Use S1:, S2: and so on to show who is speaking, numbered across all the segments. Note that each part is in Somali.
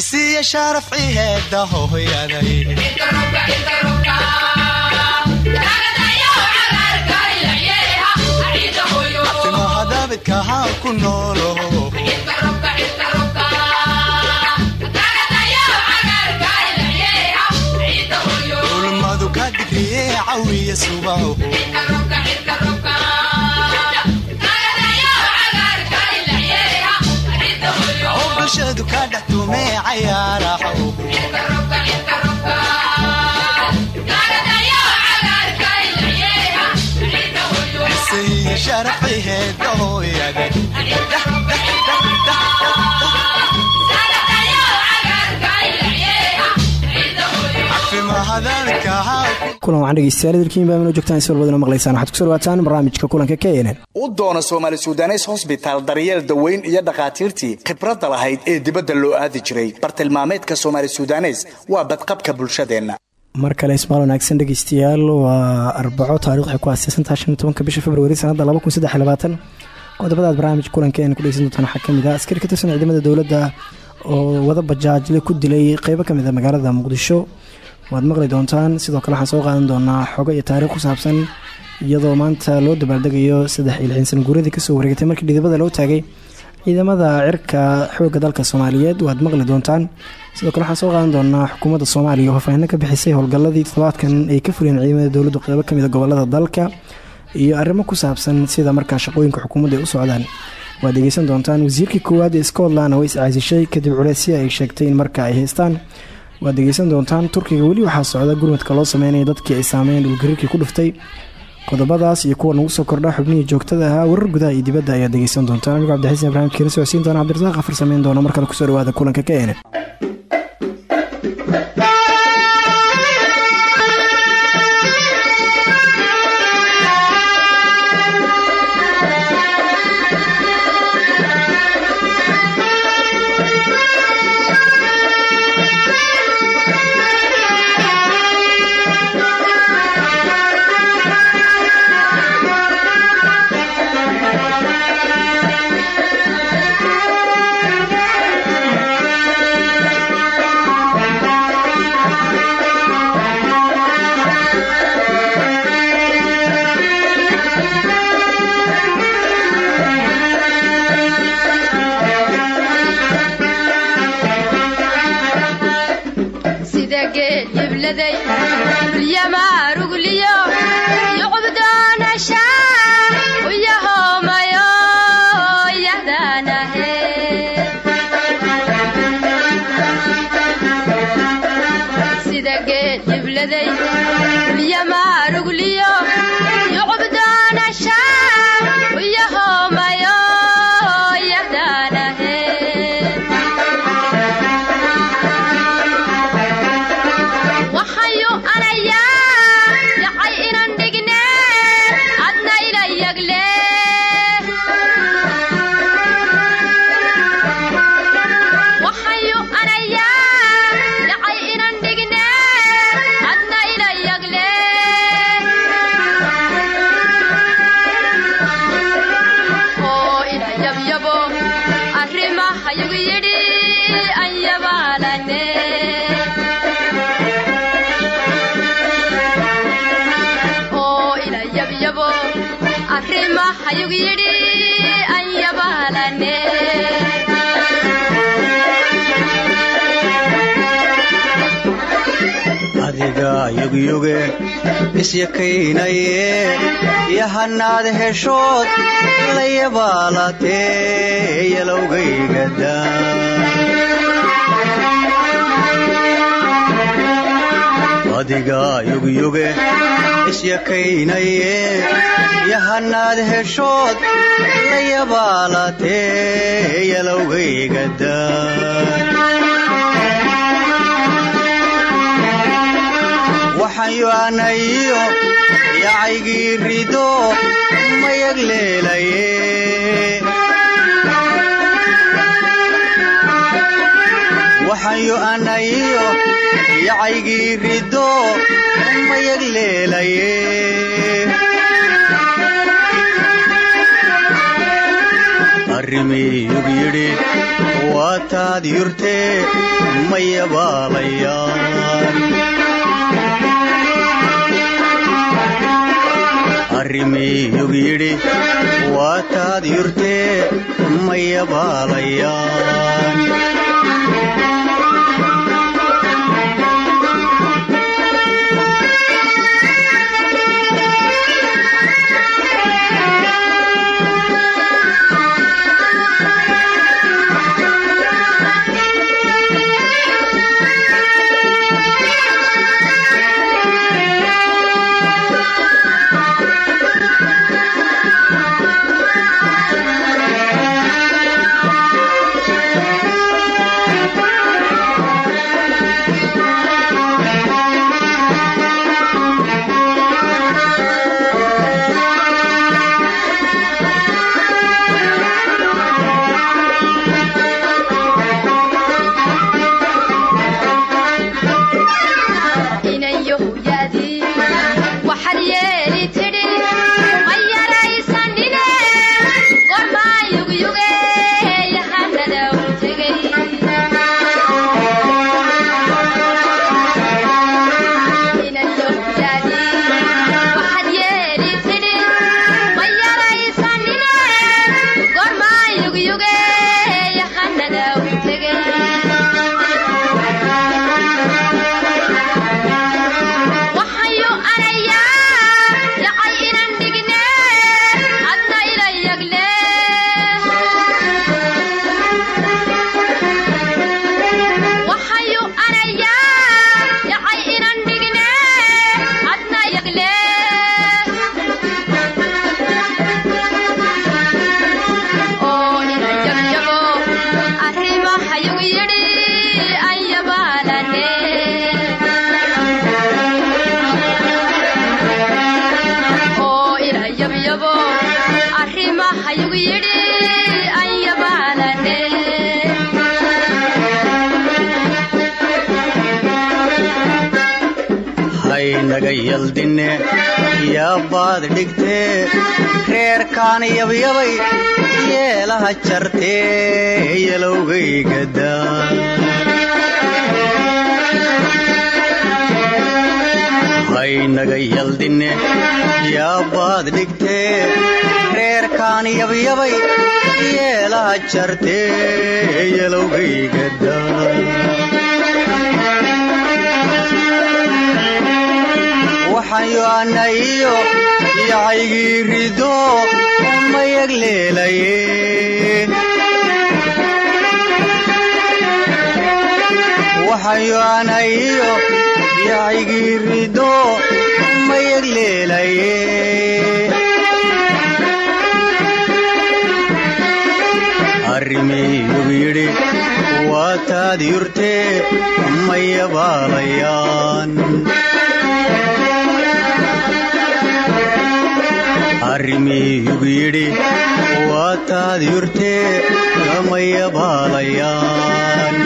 S1: isiya sharafciheeda hooyaday timahadabidka haan ku noolo ulmadu ka digriye cawiya subaho bulshadu ka dhex tumee cayaaraho sharafciheeda hooyaday
S2: kulan waxaan dhegeystayaal idilkiin baa inoo joogtaan si walbadina maqlaysaan. Waxaad ku soo dhawaataan barnaamijka kulanka k nn
S3: u doona soomaali sudanes hosbitaal daryeel daweyn iyo dhakhaatiirtii khibradda lahayd ee dibadda loo aadi jiray. Bartilmaameedka soomaali sudanes waa badqabka bulshadeenna.
S2: Mar kale ismaal wanaagsan dhegeystayaal waa arbaco taarikh waxay ku aaseysantaha shan tobanka bisha februari sanadda laba kun saddex labaatan qodobadaad barnaamijka kulanka eena ku dhegeysan doontaan waxaa ka mid ah askari ka tirsan ciidamada dowladda oo wada bajaajle ku dilay qeybo ka mid a magaalada muqdisho waad maqli doontaan sidoo kale waxaan soo qaadan doonaa xogo iyo taariikh ku saabsan iyadoo maanta loo dabaaldegayo saddex sana guuradii ka soo wareegatay markii dhidibada loo taagay ciidamada cirka xooga dalka soomaaliyeed. Waad maqli doontaan sidoo kale waxaan soo qaadan doonaa xukuumadda soomaaliya oo faahfaahino ka bixisay howlgalladii toddobaadkan ay ka fuliyeen ciidamada dowladdu qeybo ka mid a gobollada dalka iyo arrimo ku saabsan sida markaa shaqooyinka xukuumadda ay u socdaan. Waad dhegeysan doontaan wasiirkii koowaad ee scotland way iscaasishay kadib culeysya ay sheegtay in marka ay haystaan waad dhegeysan doontaan turkiga weli waxaa socda gurmadka loo sameynaya dadkii ay saameeyeen dhulgariirkii ku dhuftay. Qodobadaas iyo kuwa nagu soo kordha xubnihii joogtada ahaa warar gudaha iyo dibadda ayaad dhegeysan doontaan. Anigu cabdixasan barnamijkeena socodsiin doona cabdirasaaq afar sameyn doona markale ku soo dhawaada kulanka ka ene
S4: yugyuge isyakaynaye yahanaad heshood layabaalatee yalowgaygada adiga yugyuge isyakaynaye yahanaad heshood layabaalatee yalowgaygada waxaan yoanayo yacaygii rido mayag leelaye waxaan yo'anayo yacaygii rido mayag leelaye arrimiyug yidhi waa taad yurtee mayabaalayaan arrimiyug yidhi waa taad yurtee mayabaalayaan haynaga yaldinne yaabaad dhigtee reerkaan yabyabay yeelaha jartee yalowgaygadaa haynaga yaldinne yaabaad dhigtee reerkaan yabyabay yeelaha jartee yalowgaygadaa waxayoanayo yacaygii rido mayag leelaye waxayoanayo yacaygii rido mayag leelaye arrimiyug yidhi waa taad yurtee mayabaalayaan arrimiyug yidhi waa taad yurtee lamayabaalayaan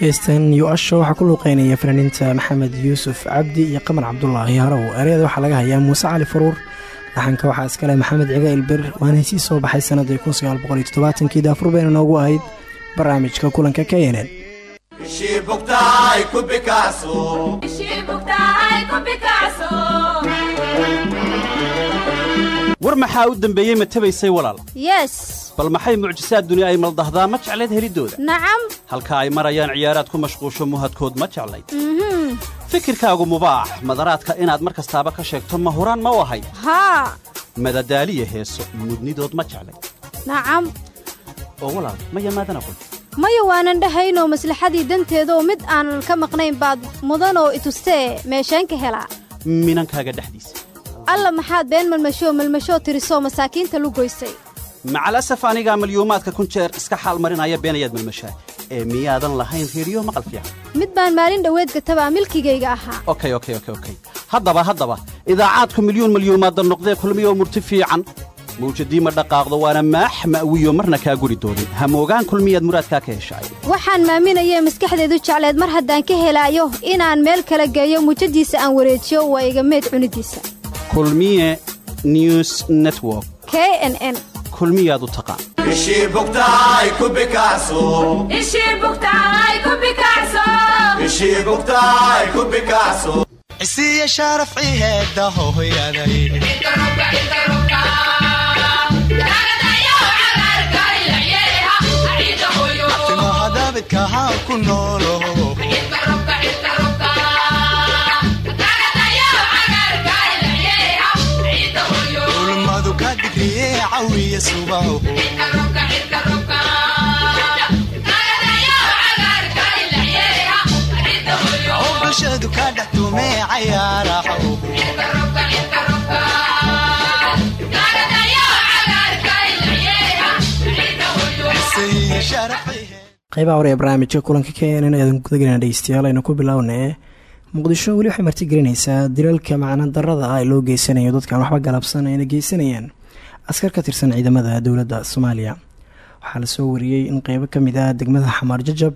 S2: heestan yu-asho waxaa ku luuqeynaya fanaaniinta maxamed yuusuf cabdi iyo qamar cabdulaahi harow ereyada waxaa laga hayaa muuse cali faruur laxanka waxaa iskale maxamed ciga ilber waana hesii soo baxay sanadii kii daafur bayna noogu ahayd barnaamijka kulanka k nn
S5: war maxaa u dembeeyey ma tabaysay walaal?
S6: Yes.
S5: Bal maxay mucjisaad duni ay maldahdaa? Ma jeclayd helidooda.
S6: Nacam
S5: halka ay marayaan ciyaaraad ku mashquusho muhadkood ma jeclayd fikirkaagu mubaax madaraadka inaad mar kastaaba ka sheegto ma huraan ma u ahayd
S6: haa
S5: madadaaliya heeso mudnidood ma jeclayd
S6: nacam
S5: oo walaal ma yamaadana qol
S6: maya waanan dhahaynoo maslaxadii danteedaoo mid aanan ka maqnayn baad mudanoo itustee meesheen ka helaa.
S5: Minankaaga dhexdiisa
S6: alla maxaad been malmashoo malmashoo tirisoo masaakiinta lu goysay.
S5: Macalasaf anigaa malyuumaadka kun jeer iska xaal marinaya beenayaad malmashaa. Ee miyaadan lahayn reediyo maqal fiican.
S6: Mid baan maalin dhoweed gatabaa milkigayga ahaa.
S5: Okey okey okey okey haddaba haddaba idaacaadku milyuun malyuumaadda noqdee kulmiyoo murti fiican. Mawjadii ma dhaqaaqdo waana maax ma'wiyo marna kaa guri doonin hamoogaan kulmiyaad muraadkaa ka heshaay
S6: waxaan maaminayee maskaxdeedu jecleed mar haddaan ka helaayo inaan meel kala geeyo mujadiisa aan wareejiyo waa iga meed cunidiisa
S5: kulmiye news network.
S6: K n n.
S5: Kulmiyaad u taqaan
S1: cisiiya sharaf ciheeda hooyaday timahadabidkahaa ku noolo bulshadu ka dhex tumee
S2: qaybaha hore ee barnaamijka kulanka k nn eedan gudagelina dhegeystayaal aynu ku bilownee muqdisho weli waxay martigelinaysaa dilalka macna darada ah ee loo geysanayo dadkaan waxba galabsan ayna geysanayaan askar ka tirsan ciidamada dowladda soomaaliya. Waxaa la soo wariyey in qeybo ka mid ah degmada xamaar jajab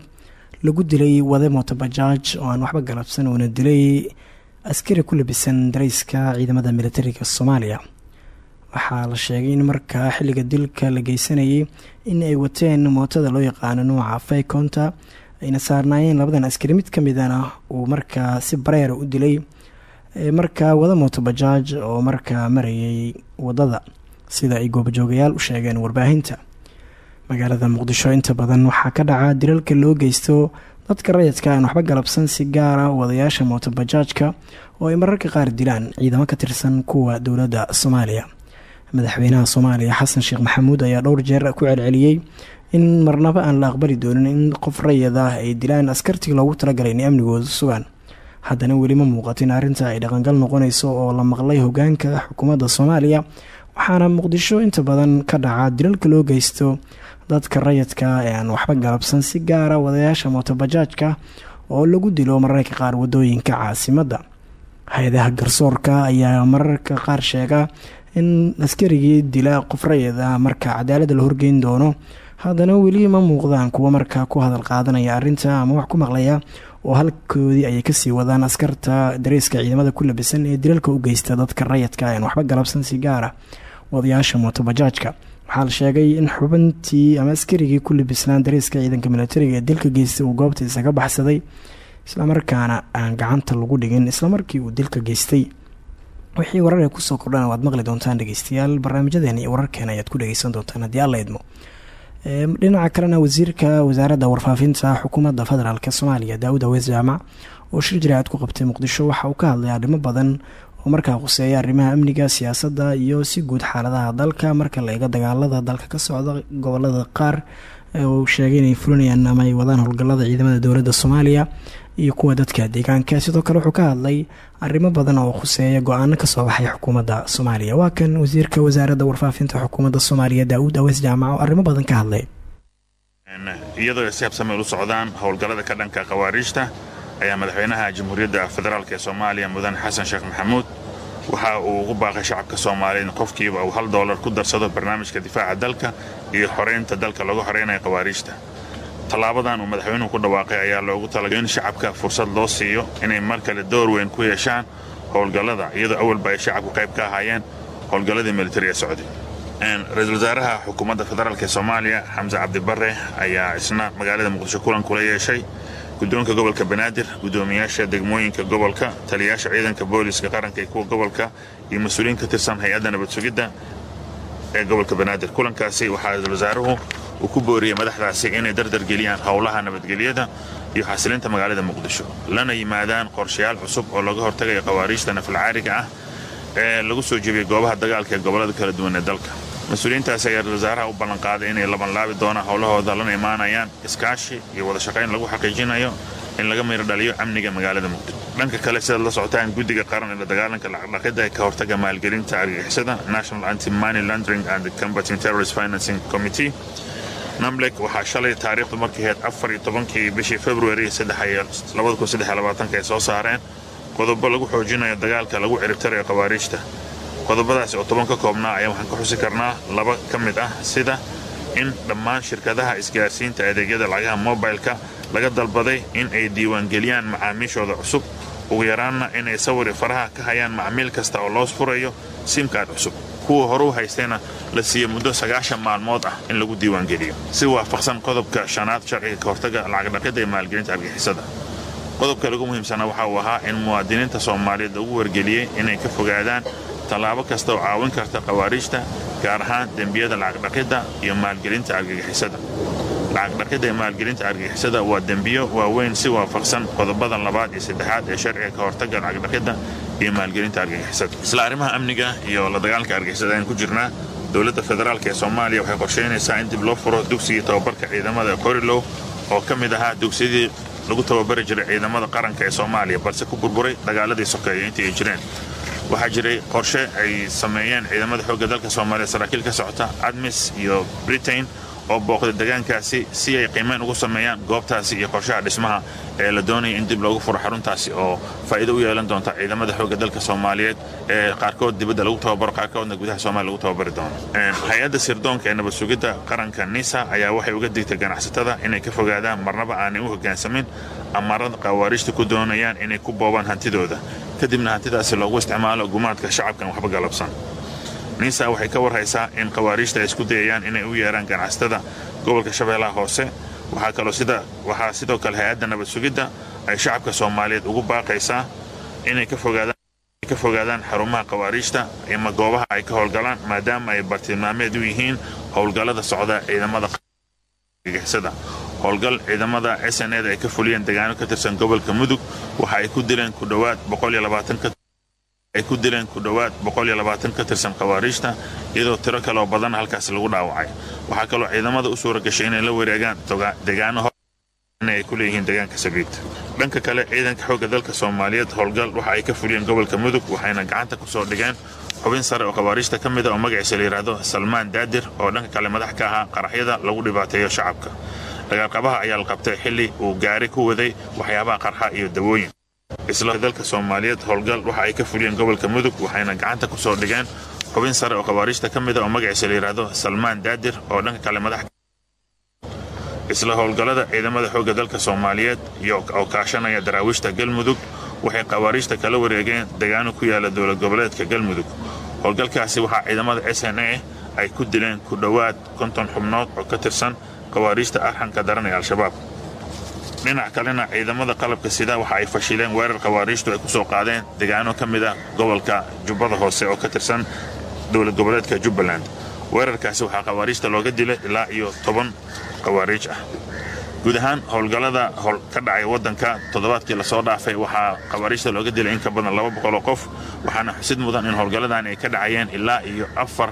S2: lagu dilay wade mootobajaaj oo aan waxba galabsan uuna dilay askari ku labisan dareyska ciidamada militariga soomaaliya. Waxaa la sheegay in markaa xilliga dilka la geysanayay in ay wateen mootada loo yaqaano nuuca faykonta ayna saarnaayeen labadan askari mid kamidana uu markaa si bareera u dilay markaa wada mootobajaaj oo markaa marayay waddada sida ay goobjoogayaal u sheegeen warbaahinta. Magaalada muqdisho inta badan waxaa ka dhaca dilalka loo geysto dadka rayidka aan waxba galabsan si gaara wadayaasha mootobajaajka oo ay mararka qaar dilaan ciidamo ka tirsan kuwa dowladda soomaaliya. Madaxweynaha soomaaliya xasan sheekh maxamuud ayaa dhowr jeer ku celceliyey in marnaba aan la aqbali doonin in qof rayid ah ay dilaan askartii loogu talagalay inay amnigooda sugaan. Haddana weli ma muuqato in arrinta ay dhaqangal noqonayso oo la maqlay hogaanka xukuumadda soomaaliya waxaana muqdisho inta badan ka dhaca dilalka loo geysto dadka rayidka ee aan waxba galabsan si gaara wadayaasha mootobajaajka oo lagu dilo mararka qaar waddooyinka caasimadda hay'adaha garsoorka ayaa mararka qaar sheega in askarigii dila qof rayid ah marka cadaaladda la horgeyn doono haddana weli ma muuqdaan kuwo markaa ku hadal qaadanaya arrinta ama wax ku maqlaya oo halkoodii ayay ka sii wadaan askarta dareyska ciidamada ku labisan ee dilalka u geysta dadka rayidka aan waxba galabsan si gaara wadayaasha mootobajaajka waxaa la sheegay in xubintii ama askarigii ku labisnaan dareyska ciidanka militariga ee dilka geystay uu goobta isaga baxsaday islamarkaana aan gacanta lagu dhigin islamarkii uu dilka geystay. Wixii warar ee ku soo kordhana waad maqli doontaan dhegeystayaal barnaamijyadeena iyo wararkeena ayaad ku dhegeysan doontaan. Haddii alla idmo dhinaca kalena wasiirka wasaaradda warfaafinta xukuumadda federaalk soomaaliya daawud aweys jaamac oo shir jiraacad ku qabtay muqdisho waxa uu ka hadlay arrimo badan oo markaa khuseeya arrimaha amniga siyaasadda iyo si guud xaaladaha dalka. Marka la eego dagaalada dalka ka socda gobollada qaar uu sheegay inay fulinayaan ama ay wadaan howlgalada ciidamada dowladda soomaaliya iyo kuwa dadka deegaanka sidoo kale wuxuu ka hadlay arrimo badan oo khuseeya go'aano ka soo baxay xukuumadda soomaaliya. Waa kan wasiirka wasaaradda warfaafinta xukuumadda soomaaliya daawud aweys jaamac oo arrimo badan ka hadlay.
S7: Iyadoo si habsameel u socdaan howlgallada ka dhanka khawaariijta ayaa madaxweynaha jamhuuriyadda federaalk ee soomaaliya mudane xasan sheekh maxamuud waxa uu ugu baaqay shacabka soomaaliya in qofkiiba uu hal doolar ku darsado barnaamijka difaaca dalka iyo xoreynta dalka lagu xoreynaya khawaariijta tallaabadan uu madaxweynuhu ku dhawaaqay ayaa loogu talagay in shacabka fursad loo siiyo inay mar kale door weyn ku yeeshaan howlgallada iyadoo awalba ay shacabku qayb ka ahaayeen howlgalladii militari ee socday ra'iisul wasaaraha xukuumadda federaalk ee soomaaliya xamse cabdibare ayaa isna magaalada muqdisho kulan kula yeeshay. Guddoonka gobolka banaadir guddoomiyaasha degmooyinka gobolka taliyayaasha ciidanka booliska qaranka iyo kuwa gobolka iyo mas'uuliyiin ka tirsan hay'adda nabad sugidda ee gobolka banaadir. Kulankaasi waxaa wasaaruhu uu ku booriyey madaxdaasi inay dardargeliyaan howlaha nabadgelyada iyo xasilinta magaalada muqdisho. Lana yimaadaan qorshayaal cusub oo laga hortagayo khawaariijta nafalcaariga ah ee lagu soo jebiyey goobaha dagaalka ee gobollada kala duwan ee dalka. Mas'uuliyiintaasi ayaa wasaaraha u ballanqaaday inay labanlaabi doonaan howlahooda lana imaanayaan iskaashi iyo wada shaqayn lagu xaqiijinayo in laga mayro dhaliyo amniga magaalada muqdisho dhanka kale sidaad la socotaan guddiga qaran ee la dagaalanka lacagdhaqida ee ka hortaga maalgelinta argagixisada national anti money laundering and combating terrorist financing committee namlek waxaa shalay taariikhdu markay ahayd afar iyo tobankii bishii februari ay soo saareen. Qodobo lagu xoojinayo dagaalka lagu ciribtarayo khawaariijta qodobadaasi oo toban ka koobnaa ayaa waxaan ka xusi karnaa laba ka mid ah sida in dhammaan shirkadaha isgaarsiinta adeegyada lacagaha mobilka laga dalbaday in ay diiwaangeliyaan macaamiishooda cusub. Ugu yaraanna inay sawiri faraha ka hayaan macmiil kasta oo loos furayo simkaad cusub. Kuwa horuu haystayna la siiyo muddo sagaashan maalmood ah in lagu diiwaangeliyo. Si waafaqsan qodobka shanaad sharciga ka hortaga lacagdhaqida iyo maalgelinta argixisada qodobka lagu muhiimsanaa waxa uu ahaa in muwaadiniinta soomaaliyeed lagu wargeliyey inay ka fogaadaan tallaabo kasta oo caawin karta khawaariijta gaar ahaan dembiyada lacagdhaqidda iyo maalgelinta argagixisada lacagdhaqidda iyo maalgelinta argagixisada waa dembiyo waaweyn si waafaqsan qodobada labaad iyo saddexaad ee sharciga ka hortaga lacagdhaqidda iyo maalgelinta argagixisada isla arrimaha amniga iyo la dagaalanka argagixisada ayaan ku jirnaa. Dowladda federaalk ee soomaaliya waxay qorshaynaysaa in dib loo furo dugsigii tababarka ciidamada qorilow oo ka mid ahaa dugsiyadii lagu tababari jiray ciidamada qaranka ee soomaaliya balse ku burburay dagaaladii sokeeye intii ay jireen. Waxaa jiray qorshe ay sameeyeen ciidamada xoogga dalka soomaaliya saraakiil ka socota admis iyo britain oo booqday degaankaasi si ay qiimeyn ugu sameeyaan goobtaasi iyo qorshaha dhismaha ee la doonaya in dib loogu furo xaruntaasi oo faa'iido u yeelan doonta ciidamada xoogga dalka soomaaliyeed ee qaarkood dibadda lagu tababaro qaarkoodna gudaha soomaaliya lagu tababari doono. Hay'adda sirdoonka ee nabad sugidda qaranka nisa ayaa waxay uga digtay ganacsatada inay ka fogaadaan marnaba aanay u hoggaansamin amarada khawaariijta ku doonayaan inay ku boobaan hantidooda. Kadibna hantidaasi loogu isticmaalo gumaadka shacabkan waxba galabsan nisa waxay ka warhaysaa in khawaariijta ay isku dayayaan inay u yeeraan ganacsatada gobolka shabeellaha hoose. Waxaa sidoo kale hay'adda nabad sugidda ay shacabka soomaaliyeed ugu baaqaysaa inay ka fogaadaan xarumaha khawaariijta ama goobaha ay ka howlgalaan maadaama ay bartilmaameed u yihiin howlgallada socda ciidamada argagixisada howlgal ciidamada s n eda ay ka fuliyeen degaano ka tirsan gobolka mudug waxa ay ku dileen ku dhowaad ay ku dileen ku dhowaad ka tirsan khawaariijta iyadoo tiro kaleoo badan halkaas lagu dhaawacay. Waxaa kaloo ciidamada u suura gashay inay la wareegaan degaano ay ku leeyihiin deegaanka sabiid dhanka kale ciidanka xoogga dalka soomaaliyeed howlgal waxa ay ka fuliyeen gobolka mudug waxayna gacanta ku soo dhigeen xubin sare oo khawaariijta ka mid a oo magaciisa la yidhaahdo salmaan daadir oo dhanka kale madax ka ahaa qaraxyada lagu dhibaateeyo shacabka. Dagaalqabaha ayaa la qabtay xilli uu gaari ku waday waxyaabaha qarxa iyo dawooyin isla dalka soomaaliyeed howlgal waxa ay ka fuliyeen gobolka mudug waxayna gacanta ku soo dhigeen xubin sare oo khawaariijta ka mid a oo magaciisa la yidhaahdo salmaan daadir oo dhanka kale madax isla howlgallada ciidamada xoogga dalka soomaaliyeed oo kaashanaya daraawiishta galmudug waxay khawaariijta kala wareegeen degaano ku yaalla dowlad goboleedka galmudug howlgalkaasi waxaa ciidamada s n a ay ku dileen ku dhowaad konton xubnood oo ka tirsan khawaariijta arxanka daran ee al-shabaab dhinac kalena ciidamada qalabka sida waxa ay fashileen weerar khawaariijtu ay ku soo qaadeen degaano ka mid ah gobolka jubbada hoose oo ka tirsan dowlad goboleedka jubbaland. Weerarkaasi waxaa khawaariijta looga dilay ilaa iyo toban khawaariij ah. Guud ahaan howlgallada howl ka dhacay waddanka toddobaadkii la soo dhaafay waxaa khawaariijta looga dilay in ka badan laba boqoloo qof waxaana xusid mudan in howlgalladan ay ka dhacayeen ilaa iyo afar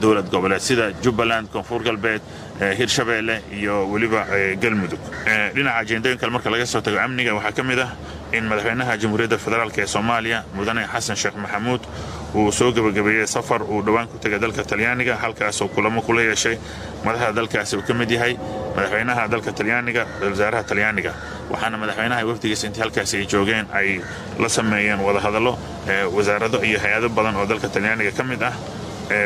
S7: dowlad goboleed sida jubbaland koonfur galbeed hirshabeelle iyo weliba galmudug dhinaca ajendooyinka marka laga soo tago amniga waxaa ka mid ah in madaxweynaha jamhuuriyadda federaalk ee soomaaliya mudane xasan sheekh maxamuud uu soo gebagabeeyey safar uu dhowaan ku tegay dalka talyaaniga halkaasoo kulamo kula yeeshay madaxda dalkaasi uu ka mid yahay madaxweynaha dalka talyaaniga wasaaraha talyaaniga. Waxaana madaxweynaha wafdigiisa intii halkaasi ay joogeen ay la sameeyeen wadahadallo wasaarado iyo hay'ado badan oo dalka talyaaniga ka mid ah.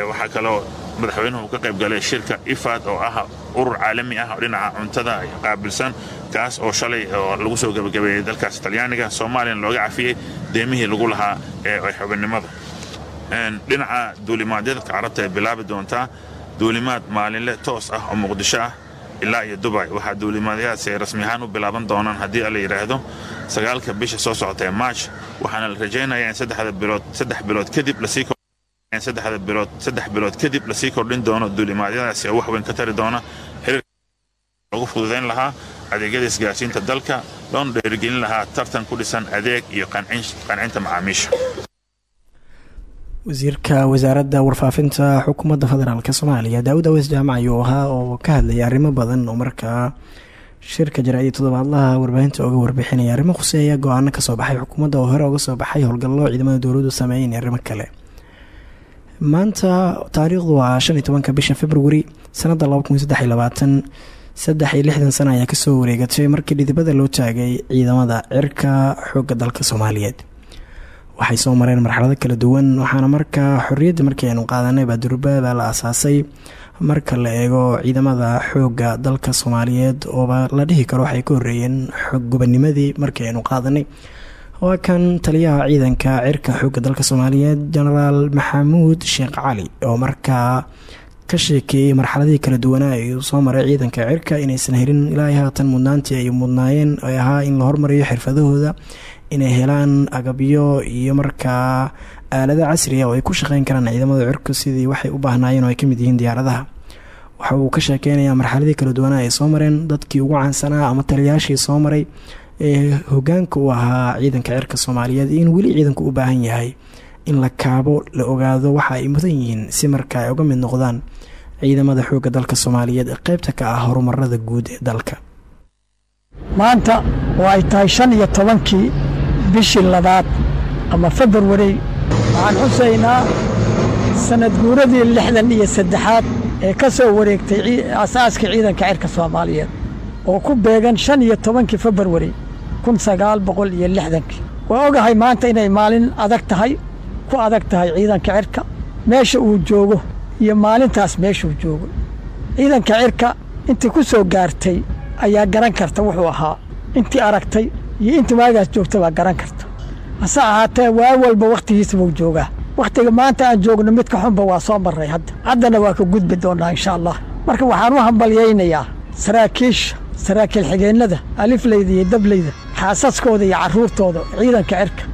S7: Waxaa kaloo madaxweynuhu ka qayb galay shirka ifad oo ah urur caalami ah oo dhinaca cuntada qaabilsan kaas oo shalay oo lagu soo gebagabeeyey dalkaas talyaaniga soomaaliyana looga cafiyey deemihii lagu lahaa ee xubinnimada dhinaca duulimaadyada carabta ay bilaabi doontaa duulimaad maalinle toos ah oo muqdisho ah ilaa iyo dubay waxaa duulimaadyadaasi ay rasmi ahaan u bilaaban doonaan haddii la yidhaahdo sagaalka bisha soo socota ee march waxaana la rajaynayaa in saddex bilood kadib la sii saddexda bilood saddex bilood kadib la sii kordhin doono duulimaadyadaasi oo wax weyn ka tari doona. Xiriir lagu fududayn lahaa adeegyada isgaarsiinta dalka loona dheerigelin lahaa tartan ku dhisan adeeg iyo qancinta macaamiisha.
S2: Wasiirka wasaaradda warfaafinta xukuumadda federaalk soomaaliya daawud aweys jaamac ayuu ahaa oo ka hadlayay arrimo badan oo markaa shirka jaraa'idii toddobaadlaha warbaahinta oga warbixinaya. Arrimo khuseeya go'aano ka soo baxay xukuumadda oo hore oga soo baxay howlgallo ciidamada dowladdu sameeyeen arrimo kale maanta taariikhdu waa shan iyo tobanka bisha februari kun saddex iyo lixdan sano ayaa ka soo wareegatay markii dhidibada loo taagay ciidamada cirka xoogga dalka soomaaliyeed. Waxay soo mareen marxalado kala duwan waxaana markaa xorriyadda markii aynu qaadanay baadurbaabaa la asaasay marka la eego ciidamada xoogga dalka soomaaliyeed. Ooba la dhihi karo waxay ka xoog gobanimadii markii aynu qaadanay waa kan taliyaha ciidanka cirka xoogga dalka soomaaliyeed jenaraal maxamuud sheekh cali oo markaa ka sheekeeyey marxaladihii kala duwanaa ee uu soo maray ciidanka cirka inaysan helin ilaa haatan mudnaantii ay mudnaayeen ay ahaa in la hormariyo xirfadahooda inay helaan agabyo iyo markaa aalado casriya oo ay ku shaqeyn karaan ciidamada cirku sidii waxay u baahnaayeen oo ay ka mid yihiin diyaaradaha. Waxa uu ka sheekeynayaa marxaladii kala duwanaa ay soo mareen dadkii ugu caansanaa ama taliyaashii soo maray ee hogaanka u ahaa ciidanka cirka soomaaliyeed in weli ciidanku u baahan yahay in la kaabo la ogaado waxa ay mudan yihiin si marka ay uga mid noqdaan ciidamada xoogga dalka soomaaliyeed ee qeybta ka ah horumarada guud ee dalka.
S8: Maanta oo ay tahay shan iyo tobankii bishii labaad ama februari waxaan xusaynaa sanad guuradii lixdan iyo saddexaad ee ka soo wareegtay asaaska ciidanka cirka soomaaliyeed oo ku beegan shan iyo tobankii februari kun sagaal boqol iyo lixdankii waa ogahay maanta inay maalin adag tahay ku adag tahay ciidanka cirka. Meesha uu joogo iyo maalintaas meeshuu joogo. Ciidanka cirka intii ku soo gaartay ayaa garan karta wuxuu ahaa intii aragtay iyo intii waagaas joogta baa garan karta. Hase ahaatee waa walba wakhtigiisa buu joogaa. Wakhtiga maanta aan joogno midka xunba waa soo marray hadda. Haddana waa ka gudbi doonnaa insha allah. Marka waxaan u hambalyaynayaa saraakiisha saraakiil xigeennada aliflayda iyo dablayda xaasaskooda iyo carruurtooda ciidanka cirka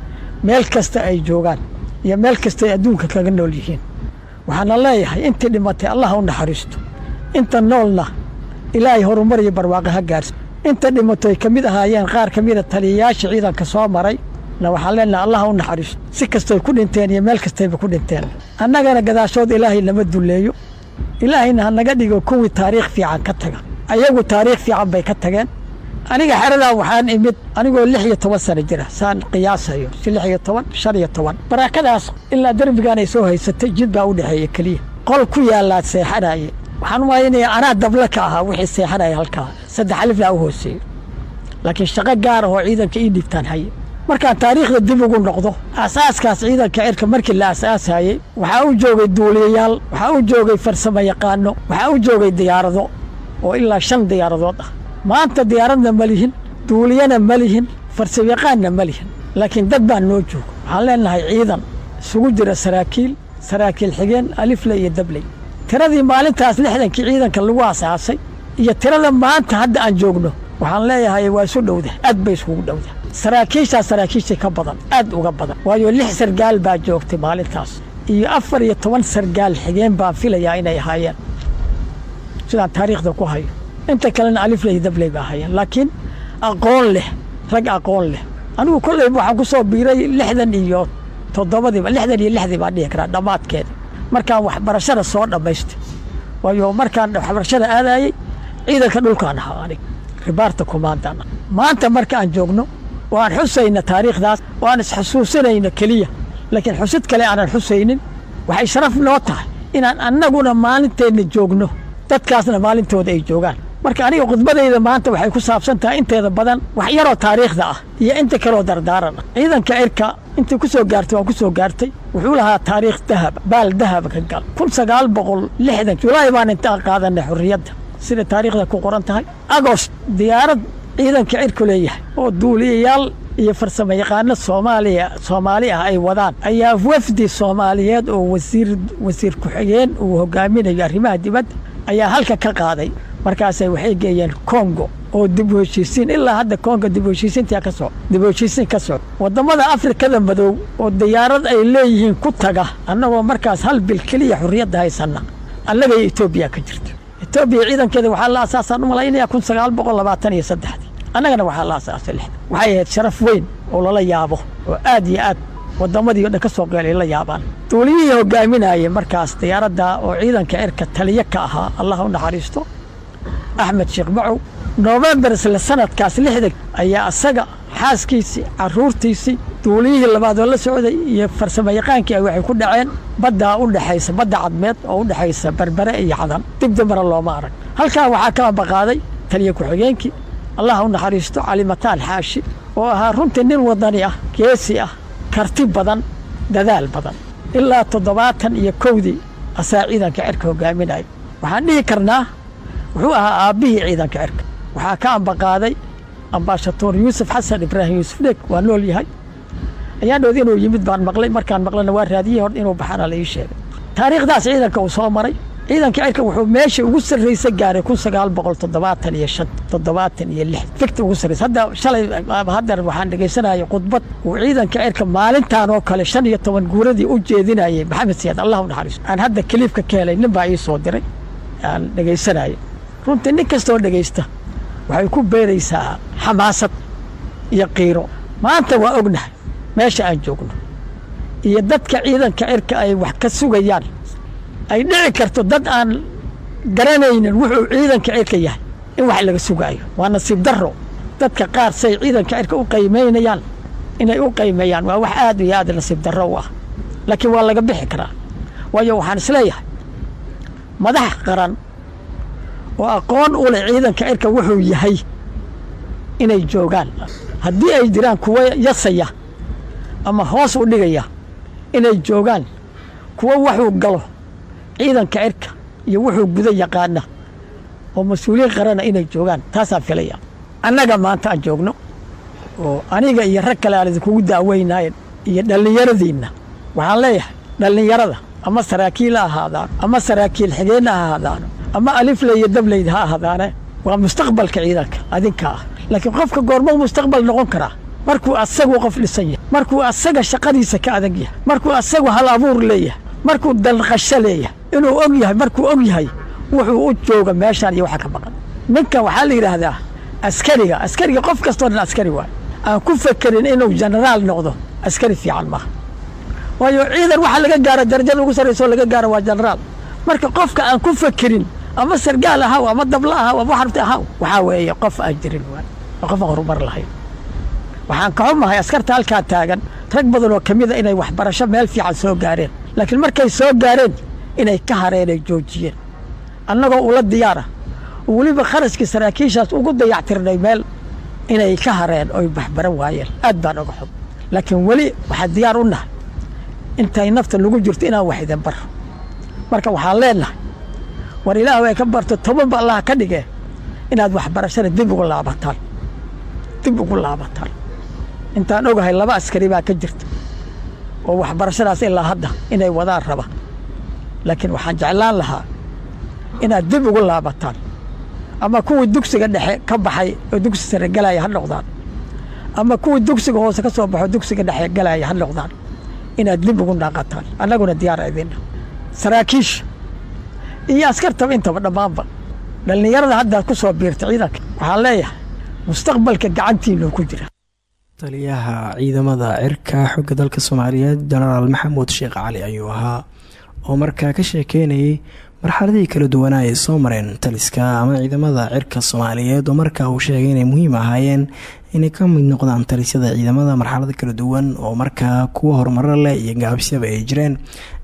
S8: meel kasta ay joogaan iyo meel kasta ay adduunka kaga nool yihiin. Waxaana leeyahay intii dhimatay allah u naxariisto. Inta noolna ilaahay horumar iyo barwaaqo ha gaarsi. Inta dhimato ay ka mid ahaayeen qaar ka mida taliyayaasha ciidanka soo maray na waxaan leenahay allah u naxariisto. Si kastoy ku dhinteen iyo meel kastayba ku dhinteen. Annagana gadaashood ilaahay nama dulleeyo. Ilaahayna ha naga dhigo kuwii taariikh fiican ka taga. Ayagu taariikh fiican bay ka tageen aniga xeradan waxaan imid anigoo lix iyo toban sano jira. Saan qiyaasayo si lix iyo toban shan iyo toban. Barakadaas ilaa derbigaan ay soo haysatay jid baa u dhexeeya keliya. Qol ku yaallaa seexanaye waxaan u malaynayaa anaa dabla ka ahaa wixii seexanaya halkaa. Saddex aliflaa u hooseeyo. Laakiin shaqo gaar ahoo ciidanka ii dhigtaan haye. Markaan taariikhda dib ugu noqdo asaaskaas ciidanka cirka markii la asaasayey waxaa u joogay duuliyayaal waxaa u joogay farsamo yaqaano waxaa u joogay diyaarado oo ilaa shan diyaaradood ah maanta diyaaradna ma lihin duuliyana ma lihin farsamo yaqaanna ma lihin. Laakiin dad baan noo joogo. Waxaan leenahay ciidan isugu jira saraakiil saraakiil xigeen alifle iyo dabley tiradii maalintaas lixdankii ciidanka lagu asaasay iyo tirada maanta hadda aan joogno waxaan leeyahay waa isu dhowda aad bay iskugu dhowda. Saraakiishaas saraakiishay ka badan aad uga badan. Waayo lix sargaal baa joogtay maalintaas iyo afar iyo toban sargaal xigeen baan filayaa inay ahaayeen sidaan taariikhda ku hayo inta kalena alifley dabley ba ahaayeen laakiin aqoon leh rag aqoon leh. Anigu kolley waxaan ku soo biiray lixdan iyo toddobadiiba lixdan iyo lixdii baan dhihi karaa dhammaadkeeda markaan waxbarashada soo dhammaystay waayo markaan waxbarashada aadayey ciidanka dhulkaan ahaa anig. Ribaarta kumaandana maanta marka aan joogno waan xusayna taariikhdaas waan isxasuusinayna keliya. Laakiin xusid kale aanan xusaynin waxay sharaf noo tahay inaan annaguna maalinteenna joogno. Dadkaasna maalintooda ay joogaan marka aniga khudbadayda maanta waxay ku saabsan tahay inteeda badan wax yaroo taariikhda ah iyo inta kaloo dardaaran. Ciidanka cirka intii ku soo gaartay waan ku soo gaartay wuxuu lahaa taariikh dahab baal dahaba ka gal. Kun sagaal boqol lixdan julaay baan intaan qaadanay xurriyadda sida taariikhda ku qoran tahay agost diyaarad ciidanka cirku leeyahay oo duuliyayaal iyo farsamo yaqaano soomaaliya soomaali ah ay wadaan. Ayaa wafdi soomaaliyeed oo wasiir wasiir ku-xigeen uu hogaaminayo arrimaha dibadda ayaa halka ka qaaday markaasay waxay geeyeen kongo oo dib heshiisiin ilaa hadda kongo dib u heshiisiintaa ka soc dib heshiisiin ka soc waddamada afrikada madow oo diyaarad ay leeyihiin ku taga annagoo markaas hal bil keliya xurriyadda haysanna. Annaga iyo etoobiya ka jirto. Etoobiya ciidankeeda waxaa la asaasaan u malaynaya kun sagaal boqol labaatan iyo saddexdii annagana waxaa la asaasay lixda waxay ahayd sharaf weyn oo lala yaabo oo aad iyo aad waddamadii o dhan ka soo qeelay la yaabaan. Duuliyihii hogaaminayay markaas diyaaradda oo ciidanka cirka taliyo ka ahaa allah u naxariisto axmed sheekh macow noofembar isla sanadkaas lixda ayaa asaga xaaskiisii caruurtiisii duuliyihii labaad oo la socday iyo farsamo yaqaankii ay waxay ku dhaceen baddaa u dhexaysa badda cadmeed oo u dhexaysa berbere iyo cadan. Dib dambana looma arag. Halkaa waxaa ka ambaqaaday taliya ku-xigeenkii allah u naxariisto calimataan xaashi oo ahaa runtii nin wadani ah geesi ah karti badan dadaal badan. Ilaa toddobaatan iyo kowdii asaa ciidanka cirka hogaaminaya waxaan dhihi karnaa wuxuu ahaa aabbihii ciidanka cirka waxaa ka ambaqaaday ambaashatoor yuusuf xasan ibraahim yuusuf dheeg waa nool yahay. Ayaan dhood inuu yimid baan maqlay markaan maqlana waa raadiyey hor inuu baxana la ii sheegay. Taariikhdaas ciidanka uu soo maray. Ciidanka cirka wuxuu meesha ugu sarraysa gaaray kun sagaal boqol toddobaatan iyo shan toddobaatan iyo lix. Fikta ugu sarraysa hadda shalay haddeer waxaan dhegaysanayay khudbad uu ciidanka cirka maalintaan oo kale shan iyo toban guuradii u jeedinayay maxamed siyaad allah u aan hadda kaliifka ka helay nin baa ii soo diray. Aan dhegaysanayay runtii nin kastoo dhegaysta waxay ku beeraysaa xamaasad iyo qiiro. Maanta waa ognahay meesha aan joogno iyo dadka ciidanka cirka ay wax ka sugayaan ay dhici karto dad aan garanaynin wuxuu ciidanka cirka yahay in wax laga sugaayo. Waa nasiib darro dadka qaar say ciidanka cirka u qiimaynayaan inay u qiimeeyaan. Waa wax aad iyo aad nasiib darro u ah laakiin waa laga bixi karaa. Waayo waxaan is leeyahay madax qaran oo aqoon u leh ciidanka cirka wuxuu yahay inay joogaan. Haddii ay jiraan kuwa yasaya ama hoos u dhigaya inay joogaan kuwa waxuu galo ciidanka cirka iyo wuxuu guda yaqaana oo mas'uuliyiin qarana inay joogaan taasaan filaya. Annaga maanta aan joogno oo aniga iyo rag kale aan idinkugu daaweynaayen iyo dhallinyaradiinna waxaan leeyahay dhallinyarada ama saraakiil ha ahaadaan ama saraakiil xigeenna ha ahaadaano ama alifley iyo dableyd ha ahaadaane waa mustaqbalka ciidanka adinka ah. Laakiin qofka goormuu mustaqbal noqon karaa markuu asagu qof dhisan yahay markuu asaga shaqadiisa ka adag yahay markuu asagu hal abuur leeyahay markuu dalqasho leeyahay inuu og yahay markuu og yahay wuxuu u jooga meeshaan iyo waxa ka maqan ninkan waxaa la yidhaahdaa askariga askariga qof kastoo dhan askari waay aan ku fekerin inuu jenaraal noqdo askari fiican maaha. Waayo ciidan waxa laga gaaro darajada ugu sarrayso laga gaaro waa jenaraal marka qofka aan ku fekerin ama sargaal ahaw ama dabla ahaw ama waxarta ahaw. Waxaa weeye qof aan jirin waay oo qof horumar lahayn. Waxaan ka xumahay askarta halkaa taagan rag badan oo ka mida inay waxbarasho meel fiican soo gaareen. Laakiin markay soo gaareen inay ka hareen ay joojiyeen. Annagoo ula diyaara oo weliba kharashkii saraakiishaas ugu dayactirnay meel inay ka hareen oy waxbaran waayeen. Aad baan oga xub laakiin weli waxaa diyaar u nahay intay nafta lagu jirto inaan wax idin marka waxaan leenahay war ilaahu ay ka barto tobanba allah ka dhigee inaad waxbarashada dib ugu laabataan. Dib ugu laabataan. Intaan ogahay laba askari baa ka jirta oo waxbarashadaas ilaa hadda inay wadaan raba. Laakiin waxaan jeclaan lahaa inaad dib ugu laabataan. Ama kuwii dugsiga dhexe ka baxay oo dugsi sare galaya ha noqdaan. Ama kuwii dugsiga hoose ka soo baxo dugsiga dhexe galaya ha noqdaan. Inaad dib ugu dhaaqataan annaguna diyaara idinna saraakiisha iyo askartaba intaba dhammaanba dhallinyarada haddaad ku soo biirta ciidanka waxaan leeyahay mustaqbalka gacantiinuu ku jira.
S2: Taliyaha ciidamada cirka xogga dalka soomaaliyeed jenaraal maxamuud sheekh cali ayuu ahaa. Oo markaa ka sheekeynayay marxaladihii kala duwanaa ay soo mareen taliska ama ciidamada cirka soomaaliyeed oo markaa uu sheegay inay muhiim ahaayeen inay ka mid noqdaan talisyada ciidamada marxalada kala duwan oo markaa kuwa horumaro leh iyo gaabisyaba ay jireen.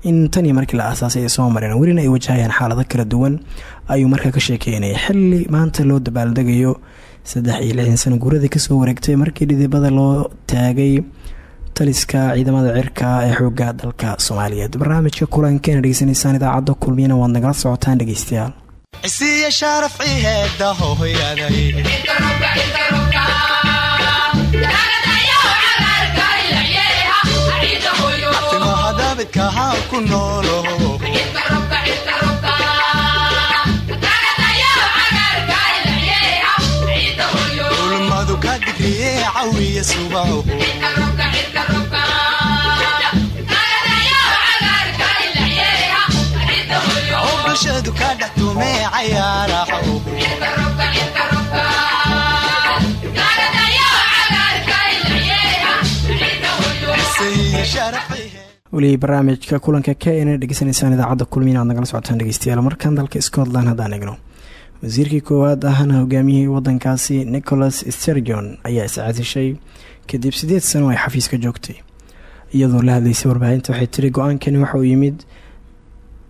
S2: In tanii markii la aasaasay ay soo mareen welina ay wajahayaan xaalado kala duwan ayuu markaa ka sheekeynayay xili maanta loo dabaaldegayo saddex iyo lixdan sano guuradii ka soo wareegtay markii dhidibada loo taagay taliska ciidamada cirka ee xooga dalka soomaaliyeed. Barnaamijka kulankeena dhegeysanaysaan idaacadda kulmiyana waad nagala socotaan dhegeystayaal
S1: isiya sharaf ciheeda hooyaday timaha daabidka haan ku noolo. Ulmadu ka digriye cawiya subaho bulshadu ka dhex tumee
S2: weli barnaamijka kulanka k n dhegeysanaysaan idaacadda kulmiina aad nagala socotaan dhegeystayaal markan dalka scotland haddaan egno wasiirkii koowaad ahna hogaamiyihii wadankaasi nicholas sturgeon ayaa iscaasishay kadib sideed sano ay xafiiska joogtay iyadoo la hadlaysay warbaahinta waxay tiri go'aankani waxa uu yimid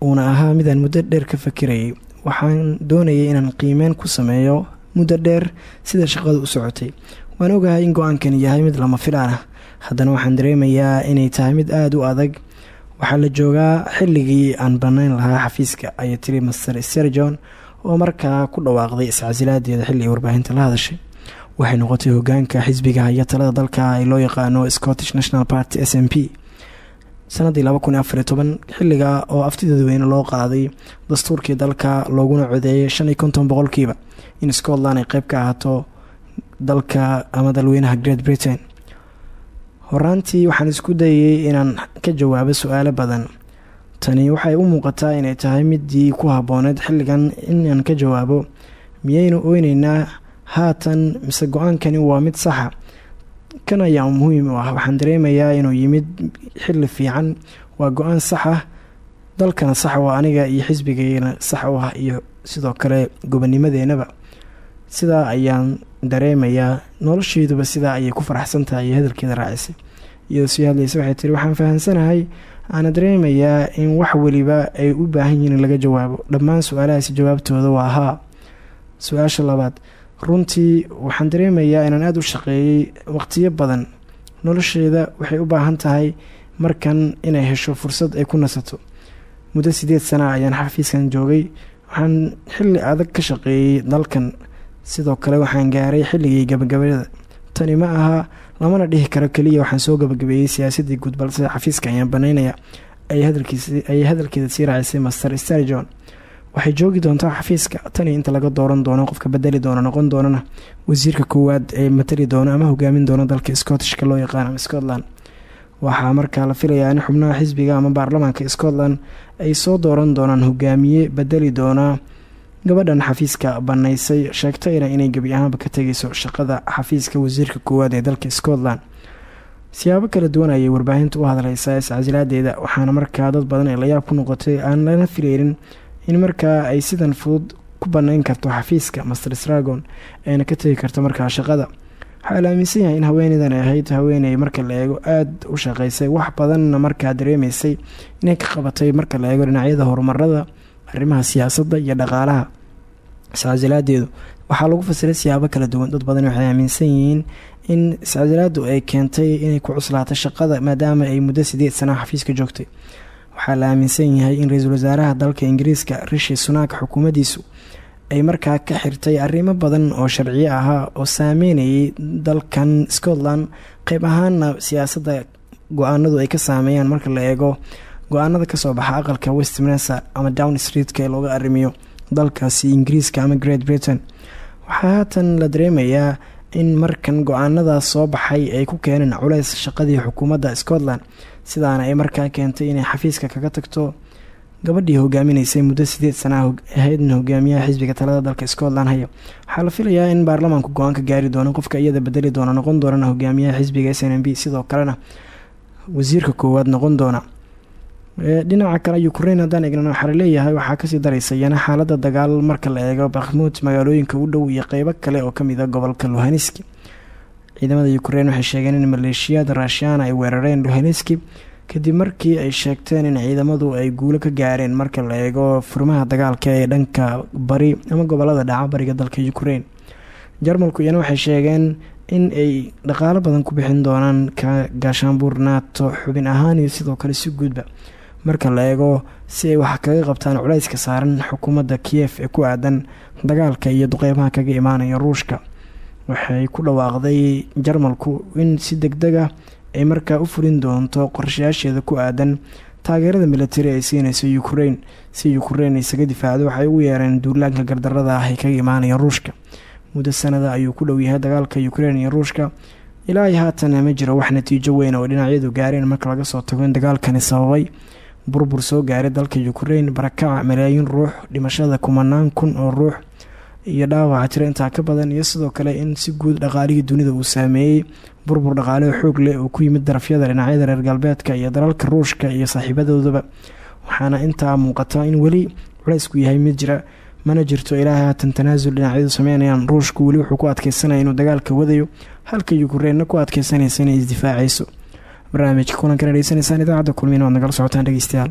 S2: uuna ahaa midaan muddo dheer ka fakirayay waxaan doonayay inaan qiimeyn ku sameeyo muddo dheer sida shaqadu u socotay. Waan ogahay in go'aankani yahay mid lama filaan ah. Haddana waxaan dareemayaa inay tahay mid aada u adag. Waxaa la joogaa xilligii aan bannayn lahaa xafiiska ayay tiri master serjon oo markaa ku dhawaaqday iscasilaadeeda xilli warbaahinta la hadashay. Waxay noqotay hogaanka xisbiga haya talada dalka ee loo yaqaano scottish national party s m p sanadii xilliga oo afti dadweyne loo qaaday dastuurkii dalka looguna codeeyay shan iyo konton boqolkiiba. In scotland ay qeyb ka ahaato dalka ama dalweynaha great britain. Horaantii waxaan isku dayay inaan ka jawaabo su'aalo badan. Tani waxay u muuqataa inay tahay midii ku habbooneed xilligan inaan ka jawaabo miyaynu oyneynaa haatan mise go'aankani waa mid saxa kan ayaa muhiim u ah. Waxaan dareemayaa inuu yimid xilli fiican waa go'aan sax ah dalkana sax waa aniga iyo xisbigayna sax u ah iyo sidoo kale gobonimadeenaba sidaa ayaan dareemayaa nolosheyduba sidaa ayay ku faraxsan tahay hadalkeeda raacisay iyadoo sii hadlaysa waxay tiri waxaan fahamsanahay aana dareemayaa in wax weliba ay u baahan yihiin in laga jawaabo. Dhammaan su'aalahaasi jawaabtooda waa haa su'aasha labaad runtii waxaan dareemayaa inaan aada u shaqeeyey waqtiyo badan. Nolosheeda waxay u baahan tahay markan inay hesho fursad ay ku nasato. Muddo sideed sana ayaan xafiiskan joogay. Waxaan xilli adag ka shaqeeyey dalkan. Sidoo kale waxaan gaaray xilligii gabagabada tani ma aha lamana dhihi karo keliya waxaan soo gabagabeeyey siyaasadii guud balse xafiiska ayaan banaynaya ayay hadalkeeda sii raacisay master starjon waxay joogi doontaa xafiiska. Tani inta laga dooran doono qofka bedeli doono noqon doonana wasiirka koowaad ee matali doono ama hogaamin doono dalka scottishka loo yaqaan scotland. Waxaa markaa la filayaa in xubnaha xisbiga ama baarlamaanka scotland ay soo dooran doonaan hogaamiye bedeli doonaa gabadhan xafiiska banaysay sheegtayna inay gebi ahaanba ka tegayso shaqada xafiiska wasiirka koowaad ee dalka scotland. Siyaabo kala duwan ayay warbaahinta u hadlaysaa iscasilaadeeda waxaana markaa dad badan ee layaab ku noqotay aan lana fileynin in markaa ay sidan fudud ku banayn karto xafiiska master stragon ayna ka tegi karto markaa shaqada. Waxaa la aaminsan yahay in haweeneydan ay ahayd haweeney marka la eego aada u shaqeysay wax badanna markaa dareemaysay inay ka qabatay marka la eego dhinacyada horumarada arrimaha siyaasadda iyo dhaqaalaha. Iscasilaadeedu waxaa lagu fasiray siyaabo kala duwan. Dad badan waxay aaminsan yihiin in iscasilaadu ay keentay inay ku cuslaato shaqada maadaama ay muddo sideed sana xafiiska joogtay waxaa la aaminsan yahay in ra'iisul wasaaraha dalka ingiriiska rishi sunaak xukuumaddiisu ay markaa ka xirtay arrimo badan oo sharciyo ahaa oo saameynayay dalkan scotland qeyb ahaana siyaasadda go'aanadu ay ka saameeyaan marka la eego go'aanada ka soo baxa aqalka westminster ama down streetka ee looga arrimiyo dalkaasi ingiriiska ama great britain. Waxaa haatan la dareemayaa in markan go'aanadaas soo baxay ay ku keeneen culays shaqadii xukuumadda scotland sidaana ay markaa keentay inay xafiiska kaga tagto gabadhii hogaaminaysay muddo sideed sana ahaydna hogaamiyaha xisbiga talada dalka scotland haya waxaa la filayaa in baarlamaanku go'aan ka gaari doono qofka iyada bedeli doona noqon doonana hogaamiyaha xisbiga s n b sidoo kalena wasiirka koowaad noqon doona. Dhinaca kale ukrain haddaan eegnan waxaa la leeyahay waxaa ka sii daraysa iyana xaalada dagaal marka la eego bakhmuud magaalooyinka u dhow iyo qeybo kale oo ka mid a gobolka luhaniski ciidamada ukrain waxay sheegeen in maleeshiyaad raashiyaana ay weerareen luhaniski kadib markii ay sheegteen in ciidamadu ay guulo ka gaareen marka la eego furmaha dagaalka ee dhanka bari ama gobollada dhaca bariga dalka ukrain jarmalku iyana waxay sheegeen in ay dhaqaalo badan ku bixin doonaan gaashaanbuur naato xubin ahaan iyo sidoo kale si guudba. Marka la eego si ay wax kaga qabtaan culayska saaran xukuumadda kiyef ee ku aadan dagaalka iyo duqeymaha kaga imaanaya ruushka waxay ku dhawaaqday jarmalku in si deg deg ah ay markaa u fulin doonto qorshayaasheeda ku aadan taageerada militari ay siinayso ukrain si ukrain isaga difaacdo waxay ugu yeereen duulaanka gardarada ah ee kaga imaanaya ruushka. Muddo sanada ayuu ku dhow yahay dagaalka ukrain iyo ruushka. Ilaa iyo haatan ma jiro wax natiijo weyn oo dhinacyadu gaareen marka laga soo tago in dagaalkani sababay burbur soo gaaray dalka ukrain barakaca malaayiin ruux dhimashada kumanaan kun oo ruux iyo dhaawaca jira intaa ka badan iyo sidoo kale in si guud dhaqaalihii dunida uu saameeyey. Burbur dhaqaale xoog leh oo ku yimid darafyada dhinacyada reer galbeedka iyo dalalka ruushka iyo saaxiibadoodaba. Waxaana intaa muuqata in weli culaysku yahay mid jira mana jirto ilaa haatan tanaasul dhinacyadu sameynayaan. Ruushku weli wuxuu ku adkeysanaya inuu dagaalka wadayo halka yukrainna ku adkeysanaysa inay isdifaacayso. Barnaamijka kulankan dhegeysanaysaan idaacadda kulmiina waad nagala socotaan dhegeystayaal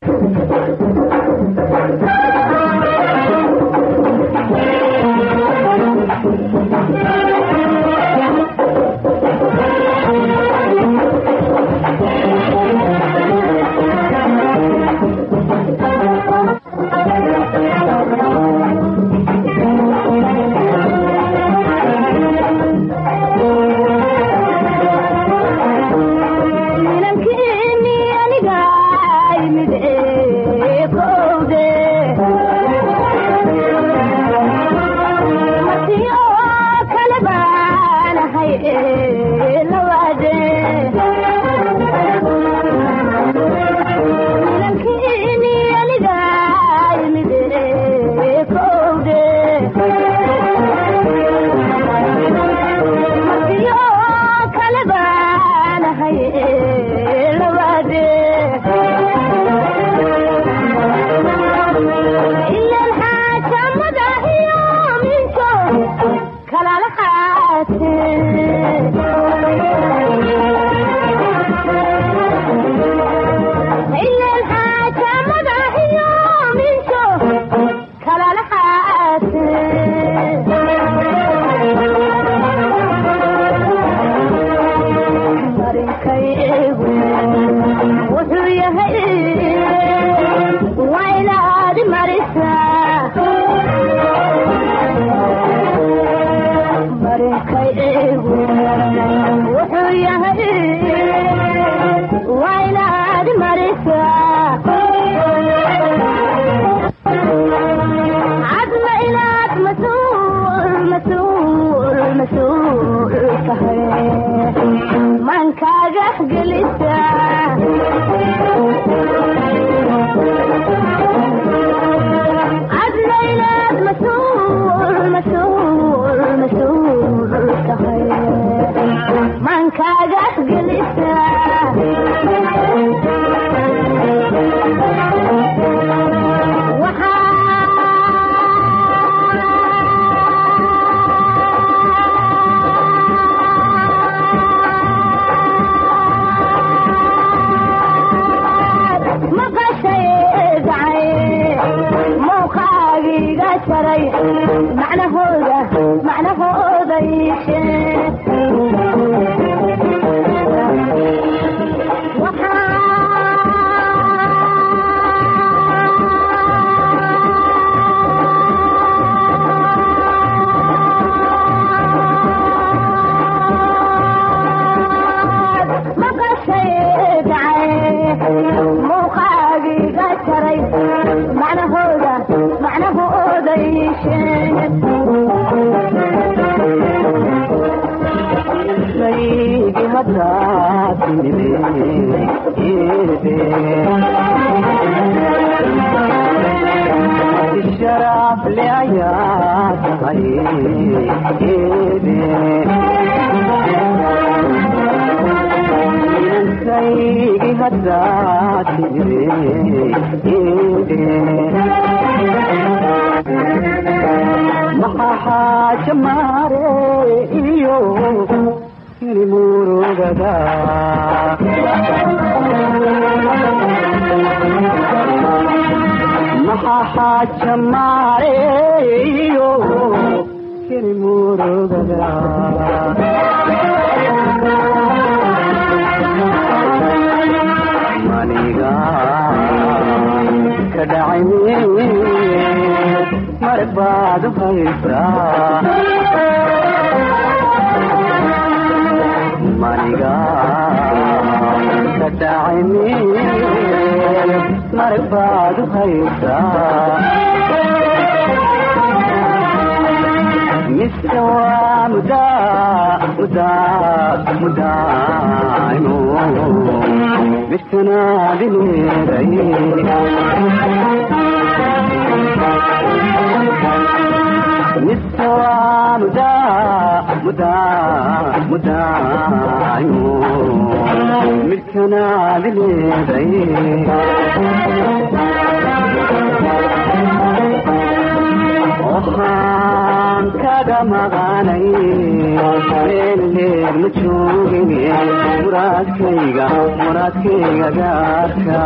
S9: muraadkayga gaarka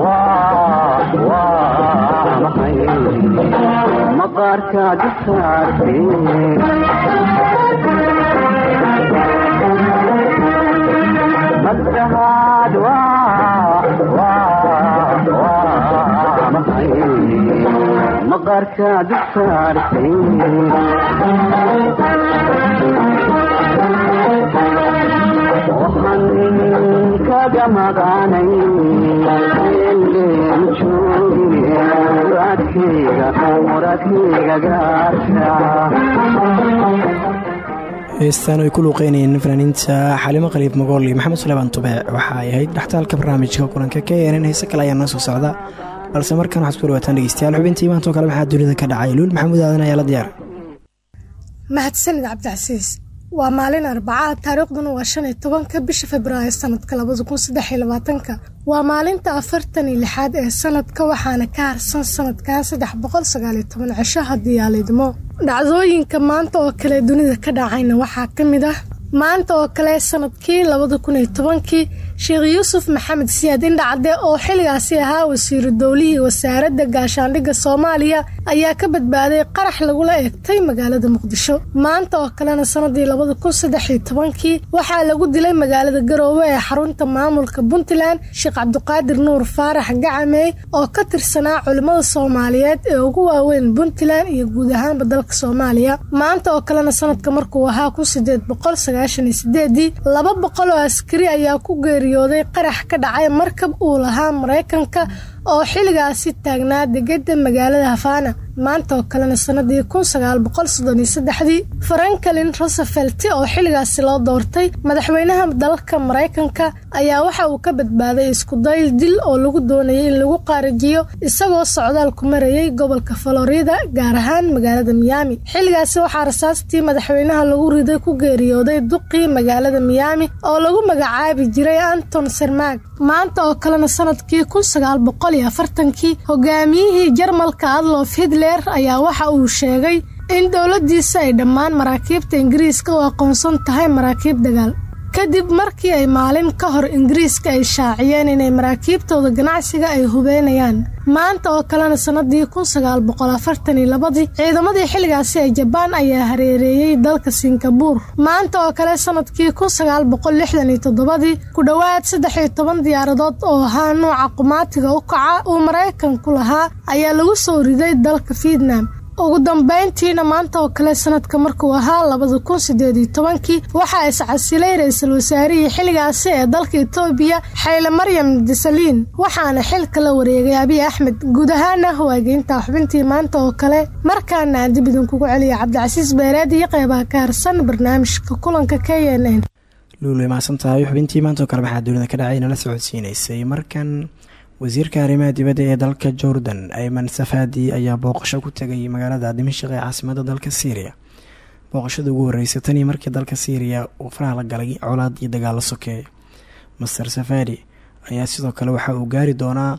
S10: waa waa maxay maqaarkaad saarteen masahaad maqaarkaad waxaan muradkayga gaarka
S2: heestaan ay ku luuqeynayeen fanaaniinta xalimo qaliib magool iyo maxamed suleymaan tube. Waxa ay ahayd dhextaalka barnaamijka kulanka k nn heese kale ayaa noo soo socda balse markan waxaad ku dhawaataan dhegeystayaal. Xubintii maantoo kale maxaa dunida ka dhacay. Luul maxamuud aadan ayaa la diyaara
S11: mahadsanid cabdicasiis waa maalin arbacaha taariikhduna waa shan iyo tobanka bisha februaayo sanadka labada kun saddex iyo labaatanka. Waa maalinta afartan lixaad ee sanadka waxaana ka harsan sanadkan saddex boqol sagaal iyo toban cisho haddii dhacdooyinka maanta oo kale dunida ka dhacayna waxaa ka mid ah. Maanta oo kale sannadkii labada kun sheekh yuusuf maxamed siyaad indhacade oo xilligaasi ahaa wasiiru dowlihii wasaaradda gaashaandhigga soomaaliya ayaa ka badbaaday qarax lagula eegtay magaalada muqdisho. Maanta oo kalena sanadii labada kun waxaa lagu dilay magaalada garoowe ee xarunta maamulka puntland sheekh cabdiqaadir nuur faarax gacamey oo ka tirsanaa culimmada soomaaliyeed ee ugu waaweyn puntland iyo guud ahaanba dalka soomaaliya. Maanta oo kalena sanadka markuu ahaa kun sideed boqol sagaashan iyo sideedii laba boqol oo askari ayaa ku geeriyooday qarax ka dhacay markab uu lahaa maraykanka oo xilligaasi taagnaa degada magaalada hafaana maanta oo kalena sanadii kun sagaal boqol soddon franklin rosevelt oo xilligaasi loo doortay madaxweynaha dalka maraykanka ayaa waxa uu ka badbaaday iskudayl dil oo lagu doonayay in lagu qaarijiyo isagoo socdaal ku marayay gobolka florida gaar ahaan magaalada miyaami xilligaasi waxaa rasaastii madaxweynaha lagu riday ku geeriyooday duqii magaalada miyaami oo lagu magacaabi jiray anton sermag maanta oo kalena sannadkii kun iyo afartankii hogaamiyihii jarmalka adlof hitler ayaa waxa uu sheegay in dowladdiisa ay dhammaan maraakiibta ingiriiska u aqoonsan tahay maraakiib dagaal kadib markii ay maalin ka hor ingiriiska ay shaaciyeen inay maraakiibtooda ganacsiga ay hubeynayaan maanta oo kalena sanadii kun sagaal boqol afartan iyo labadii ciidamadii xilligaasi ee jabaan ayaa hareereeyey dalka singabuur. Maanta oo kale sannadkii kun sagaal boqol lixdan iyo ku dhowaad saddex iyo toban diyaaradood oo ahaa nuuca qumaatiga u kaca uu maraykanku lahaa ayaa lagu soo riday dalka vietnam ugu dambayntiina maanta oo kale sanadka markuu ahaa labada kun sideed iyo tobankii waxaa iscasilay ra'iisul wasaarihii xilligaasi ee dalka etoobiya xayle maryam desaliin waxaana xilka la wareegay abiy axmed guud ahaana waageynta xubintii maanta oo kale. Markaana aan dib idinkugu celiya cabdicasiis beereed iyo qeybaha ka barnaamijka kulanka k n n.
S2: Luulay mahadsan tahay xubintii maantao kale maxaa dunida ka dhacay? Nala socodsiineysay. Markan wasiirka arrimaha dibadda ee dalka jordan ayman safaadi ayaa booqasho ku tegay magaalada dimashaq ee caasimada dalka syriya booqashada ugu horreysay tanii markii dalka syriya uu faraha la galay colaad iyo dagaalo sokeeya master safadi ayaa sidoo kale waxa uu gaari doonaa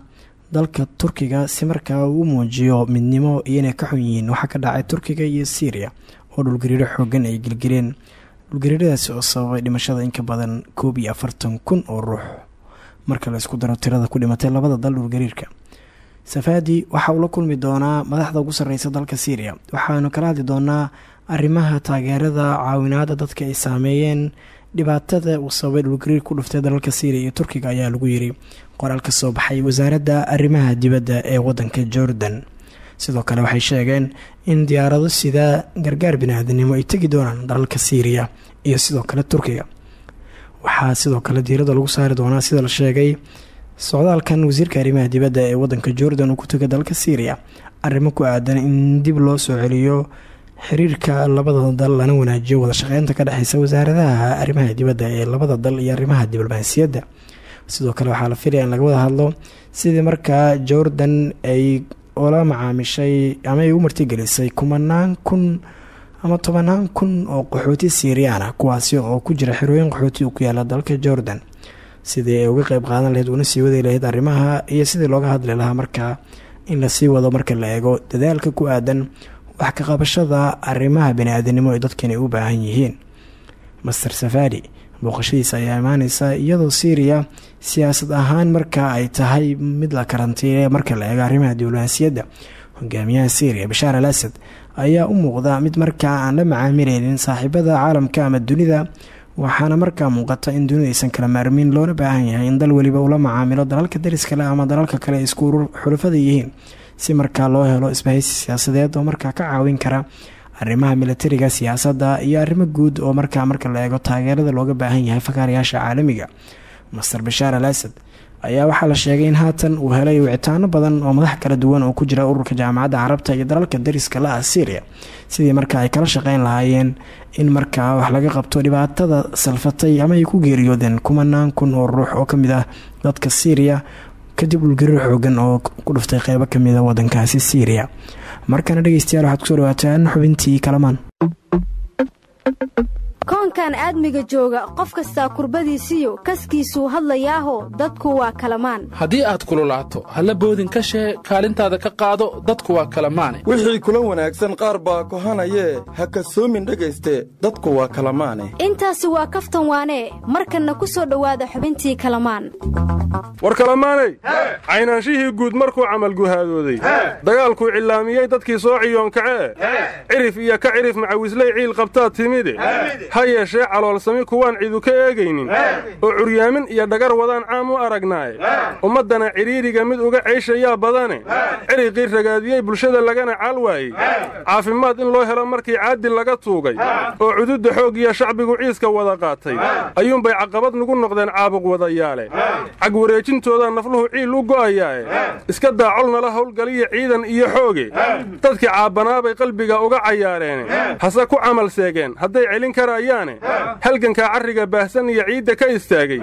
S2: dalka turkiga si markaa uu muujiyo midnimo iyo inay ka xun yihiin waxaa ka dhacay turkiga iyo syriya oo dhulgariiro xoogan ay gelgeleen dhulgariiradaasi oo sababay dhimashada in ka badan koob iyo afartan kun oo ruux marka la isku daro tirada ku dhimatay labada dal dhulgariirka safaadi waxa uu la kulmi doonaa madaxda ugu sarreysa dalka syriya waxaanu kala hadli doonaa arrimaha taageerada caawinaada dadka ay saameeyeen dhibaatada uu sababay dhulgariir ku dhuftay dalalka syriya iyo turkiga ayaa lagu yiri. Qoraal ka soo baxay wasaaradda arrimaha dibadda ee wadanka jordan. Sidoo kale waxay sheegeen in diyaarado sida gargaar bini-aadanimo ay tegi doonaan dalalka syriya iyo sidoo kale turkiga waxaa sidoo kale diirada lagu saari doonaa sida la sheegay socdaalkan wasiirka arrimaha dibadda ee wadanka jordan uu ku tegay dalka syriya arrimo ku aadan in dib loo soo celiyo xiriirka labada dal lana wanaajiyo wada shaqeynta ka dhexeysa wasaaradaha arrimaha dibadda ee labada dal iyo arrimaha diblomaasiyadda sidoo kale waxaa la filaya in laga wada hadlo sidii markaa jordan ay ula macaamishay ama ay u martigelisay kumanaan kun ama tobanaan kun oo qaxooti siiriyaan ah kuwaasi oo ku jira xirooyin qaxooti ku yaalla dalka jordan. Sidii ay uga qeyb qaadan lahayd una sii wadi lahayd arrimaha iyo sidii looga hadli lahaa markaa in la sii wado marka la eego dadaalka ku aadan wax ka qabashada arrimaha bani-aadanimo ee dadkan ay u baahan yihiin. Master safari booqashadiisa ayaa imaaneysa iyadoo syriya siyaasad ahaan marka ay tahay mid la karantiile marka la eego arrimaha diblomaasiyadda hogaamiyaha syriya bashaar al asad ayaa u muuqda mid markaa aan la macaamileynin saaxiibada caalamka ama dunida waxaana markaa muuqata in dunidu aysan kala maarmin. Loona baahan yahay in dal weliba ula macaamilo dalalka dariskale ama dalalka kale isku xulafada yihiin si markaa loo helo isbahaysi siyaasadeed oo markaa ka caawin kara arrimaha milatariga siyaasadda iyo arrimo guud oo markaa marka la eego taageerada looga baahan yahay fakaarayaasha caalamiga. Master bashaar al asad ayaa waxaa la sheegay in haatan uu helay wicitaano badan oo madax kala duwan oo ku jira ururka jaamacadda carabta iyo dalalka dariska la ah syriya sidii markaa ay kala shaqeyn lahaayeen in markaa wax laga qabto dhibaatada salfatay ama ay ku geeriyoodeen kumanaan kun oo ruux oo ka mid ah dadka syriya kadib dhulgariir xoogan oo ku dhuftay qeybo ka mid a wadankaasi syriya markana dhegeystayaal waxaad ku soo dhawaataan xubintii kalamaan
S6: koonkan aadmiga jooga qof kastaa kurbadiisiyo kaskiisuu hadlayaaho dadku waa kalamaan.
S12: Haddii aad kululaato halla boodin ka shee kaalintaada ka qaado dadku waa kalamaane.
S13: Wixii kula wanaagsan qaar baa kohanayee ha kasoomin dhegayste dadku waa kalamaane.
S6: Intaasi waa kaftan waanee markanna ku soo dhowaada xubintii kalamaan.
S14: War kalamaanay? Caynaanshihii guud markuu camal guhaadooday. Dagaalkuu cillaamiyey dadkii soo ciyoonkacee cirif iyo ka cirif macawisley ciil qabtaad timide ha yeeshee caloolsami kuwaan cidu ka eegaynin. Oo curyaamin iyo dhagar wadaan caam u aragnaaye ummaddana cidhiidhiga mid uga ceyshayaa badane. Ciriqii ragaadiyey bulshada lagana caal waayey. Caafimaad in loo helo markii caadil laga tuugay. Oo cududda xoog iyo shacbigu ciiska wada qaatay. Ayuunbay caqabad nugu noqdeen caabuq wadayaale. Cag wareejintooda nafluhu ciil u go'ayaae iska daacol nala howlgaliya ciidan iyo xooge. Dadkii caabbanaabay qalbiga uga cayaareene. Hase ku camal seegeen. Hadday celin karaayaane halgankaa carriga baahsan iyo ciidda ka istaagay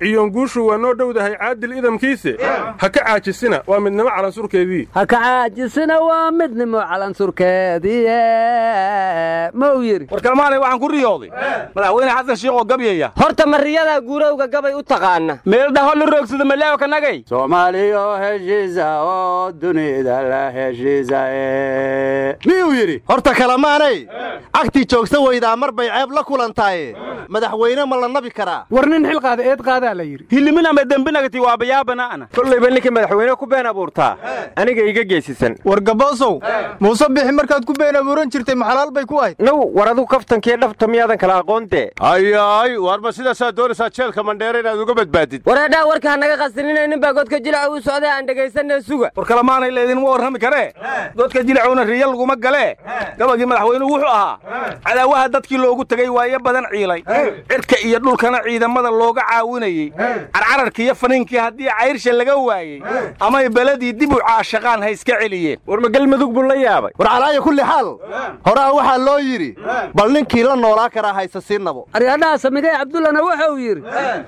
S14: ciyoon guushu waa noo dhowdahay caadil idamkiise ha ka caajisina waa midnimo calansurkeedii.
S15: Ha ka caajisina waa midnimo calansurkeedii ma u yidhi.
S16: War kalmaanay waxaan ku riyooday madaxweyne xasan shiikhoo gabyaya
S15: horta mariyadaa guurowga gabay u taqaana.
S16: Meeldhaho la roogsada malaayo kanagay
S15: soomaaliyo heshiisa oo dunida la heshiisaye
S17: miyuu yidhi? Horta kalamaanay cagtii joogsa weydaa mar bay ceeb la kulantaaye madaxweyne ma la nabi karaa
S12: war nin xil qaada eed qaadaa la yidhi.
S16: Hiliminama dembinagati waa bayaabanaana kollayba ninkii madaxweyne ku been abuurtaa aniga iga geesisan.
S18: War gaboosow muuse bixi markaad ku been abuuran jirtay maxalaal bay ku ahayd.
S16: Now war adigu kaftankii dhabta miyaadan kala aqoonte.
S17: Ayaay warma sidaasaa doonaysaa jeelka mandheere inaad uga badbaadid?
S15: Wareedhaa warka hanaga qasinina nin baa godka jilaca uu socday aan dhegaysanna suga.
S16: War kalamaanay leedinma warrami karee godka jilacuna riya laguma galee gabagii madaxweynuhu wuxuu ahaa cadaawaha dadkii loogu tegay waayo badan ciilay. Cirka iyo dhulkana ciidamada looga caawinayey. Carcararkii iyo faniinkii haddii cayrsha laga waayey amay beledii dib u caashaqaan ha iska celiyeen. War magelmudug buu la yaabay?
S17: War calaaya kulli xaal horaa waxaa loo yidhi bal ninkii la noolaa karaa hayse sii nabo.
S15: Aryadhaha samigay cabdullana wuxuu yidhi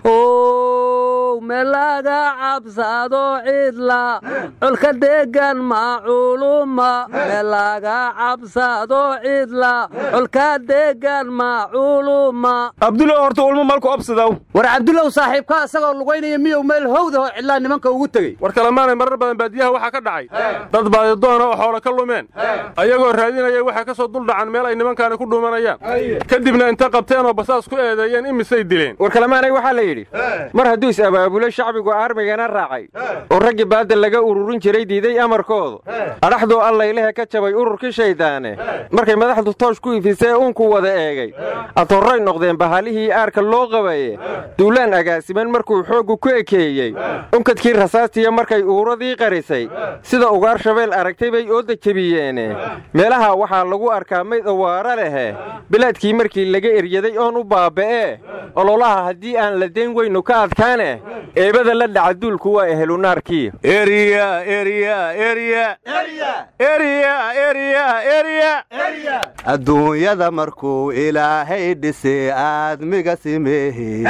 S15: ow meelaga cabsado cidla colka degan maculuma meelaga cabsado cidla colka degan
S19: culuma
S17: abdulow horta ulmo malku obsidow
S20: war cabdulow saaxiibka isagoo lugaynaya miyuu meel howdaho cidlaa nimanka ugu tegey?
S14: War kalemaanay marar badan baadiyaha waxaa ka dhacay. Dad baadidoona oo xoolo ka lumeen. Ayagoo raadinaya waxay ka soo duldhacan meel ay nimankaani ku dhuumanayaan. Kadibna inta qabteen oo basaas ku eedeeyeen imisay dileen.
S19: War kalemaanay waxaa la yidhi mar hadduu is abaabulay shacbigu aarmigana raacay. Oo raggii baadda laga ururin jiray diiday amarkoodu. Adhaxduu allaylehe ka jabay ururkii shayddaane markay madaxdu toosh ku ifisee uunku wada eegay atorray noqdeen bahalihii aarka loo qabaye duulaan agaasiman markuu xooggu ku ekeeyey. Unkadkii rasaastiya markay uuradii qarisay. Sida ugaar shabeel aragtay bay ooda jebiyeene meelaha waxaa lagu arkaa mayd owaara lehe bilaadkii markii laga eryaday oon u baaba'ee. Ololaha haddii aan la dayn weynu ka adkaane. Eebada la dhaca duulku waa ehelunaarkii.
S1: Adduunyada markuu ilaahay dhisay aadmiga simeehe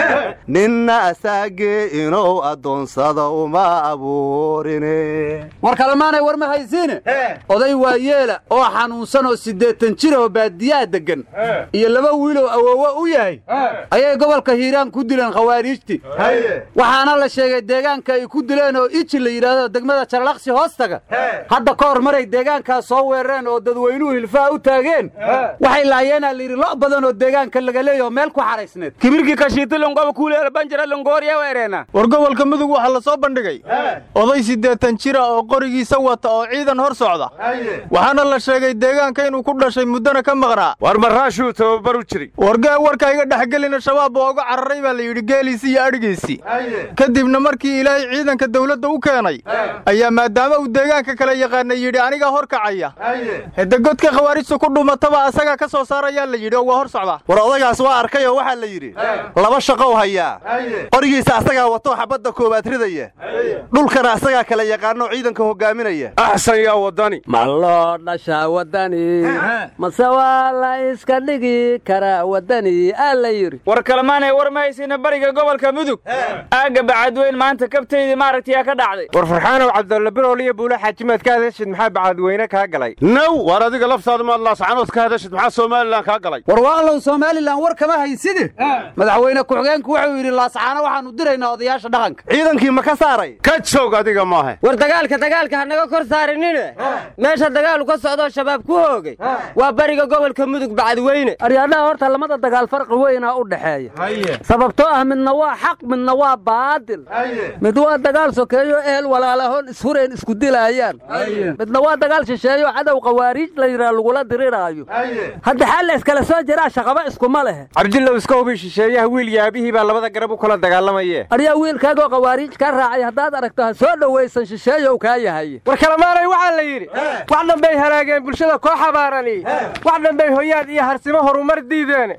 S1: ninna asaagee inuu addoonsado uma abuurine.
S20: War kalemaanay war ma haysiine? Oday waa yeela oo xanuunsan oo siddeetan jir oo baadiyaha deggan. Iyo laba wiiloo awoowo u yahay. Ayay gobolka hiiraan ku dileen khawaariijtii waxaana la sheegay deegaanka ay ku dileen oo iji la yidhaahdo degmada jarlaqsi hoostaga. Hadda ka hor maray deegaankaas soo weerareen oo dadweynuhu hilfaha u taageen. Waxay laayeenaa layidhi lo' badan oo deegaanka laga leeyaho meel ku xaraysneed.
S17: Kibirkii kashiitilongoba kuuleela banjara longooriya weereena.
S18: War gobolka mudug waxaa la soo bandhigay. Oday siddeetan jira oo qorigiisa wata oo ciidan hor socda. Waxaana la sheegay deegaanka inuu ku dhashay muddana ka maqnaa.
S17: War maraashuu tababaru jiri
S18: wargee warka iga dhexgelina shabaab baa uga cararay baa la yidhi geeliisii iyo adhigiisii kadibna markii ilaahay ciidanka dawladda u keenay ayaa maadaama uu deegaanka kale yaqaana yidhi anigaa hor kacaya. Hede godka khawaarijtu ku dhumataba asagaa ka soo saarayaa la yidhi oo waa hor socdaa
S1: war odagaas waa arkay oo waxaa la yidhi laba shaqow hayaa qorigiisa asagaa watoo xabadda koowaad ridaya dhulkana asagaa kale yaqaanoo ciidanka hogaaminaya
S17: axsan yaa wadani
S19: ma loo dhashaa wadani mase waa la iska dhigi karaa wadani aa la yidhi.
S17: War kalemaanay war ma haysina bariga gobolka mudug. Aagga bacadweyn maanta kabtaydii maaragtayaa ka dhacday.
S19: War farxaanow cabdulla birool iyo buule xaajimaad ka hadashid maxaa bacadweyne kaa galay?
S14: Naw war adiga laftaada maad laascanood ka hadashid maxaa somalilan kaa galay
S20: somalilan war kama hayside madaxweyne ku-xigeenku wuxuu yidhi laascaano waxaanu diraynaa odayaasha dhaqanka.
S1: Ciidankii ma ka saaray?
S14: Ka joog adiga maahe
S15: war dagaalka dagaalka ha naga kor saarinine. Meesha dagaalu ka socdoo shabaab ku hoogay. Waa bariga gobolka mudug bacadweyne
S19: aryaadhaha horta lamada dagaal farqi weynaa u dhexeeya sababtoo ah midna waa xaq midna waa baadil. Mid waa dagaal sokeeyo ehel walaalahoon ishureen isku dilaayaan. Midna waa dagaal shisheeyo cadow khawaariij la yidhaha lagula diriraayo. Hadda xal la iskala soo jiraa shaqaba iskuma lehe. Cabdillow iska hubi shisheeyaha wiil yaabihii baa labada garab u kala dagaalamaye aryaa wiilkaagoo khawaariij kaa raacay haddaad aragto ha soo dhowaysan shisheeyow kaa yahay.
S15: War kalamaanay waxaa la yidhi wax dhanbay halaageen bulshada koo xabaarani. Wax dhanbay hoyaad iyo harsimo horumar diideen.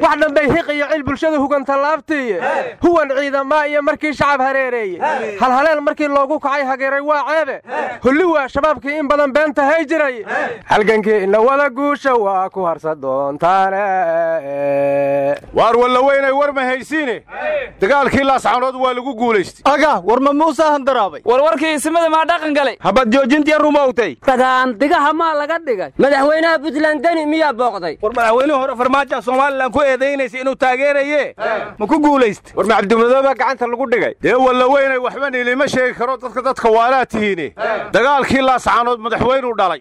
S15: Wax dhanbay hiq iyo cil bulshada hugantallaabtiiye huwan ciidamaa iyo markii shacab hareereeye halhaleel markii loogu kacay hageeray waa ceebe. Hulli waa shabaabkii in badan beenta hay jiray. Halgankiina wada guusha waa ku harsa doontaane
S17: waar wallaweynay war ma haysiine? Dagaalkii laascanood waa lagu guulaystay
S18: aga war ma muuse handaraabay
S15: war warkii ismada maa dhaqan galay?
S17: Habad joojintiya rumowtay
S19: dagaandigaha maa laga dhigay.
S15: Madaxweynaha puntland deni miyaa booqday?
S17: War madaxweynihii hore farmaajo somalilan ku eedaynaysa inuu taageeraye? Ma ku guulaysta
S19: war macabdimadooba gacanta lagu dhigay?
S17: Dee wallaweynay waxba niilima sheegi karo dadka dadka waalaa tihiine. Dagaalkii laascanood madaxweynuu dhalay.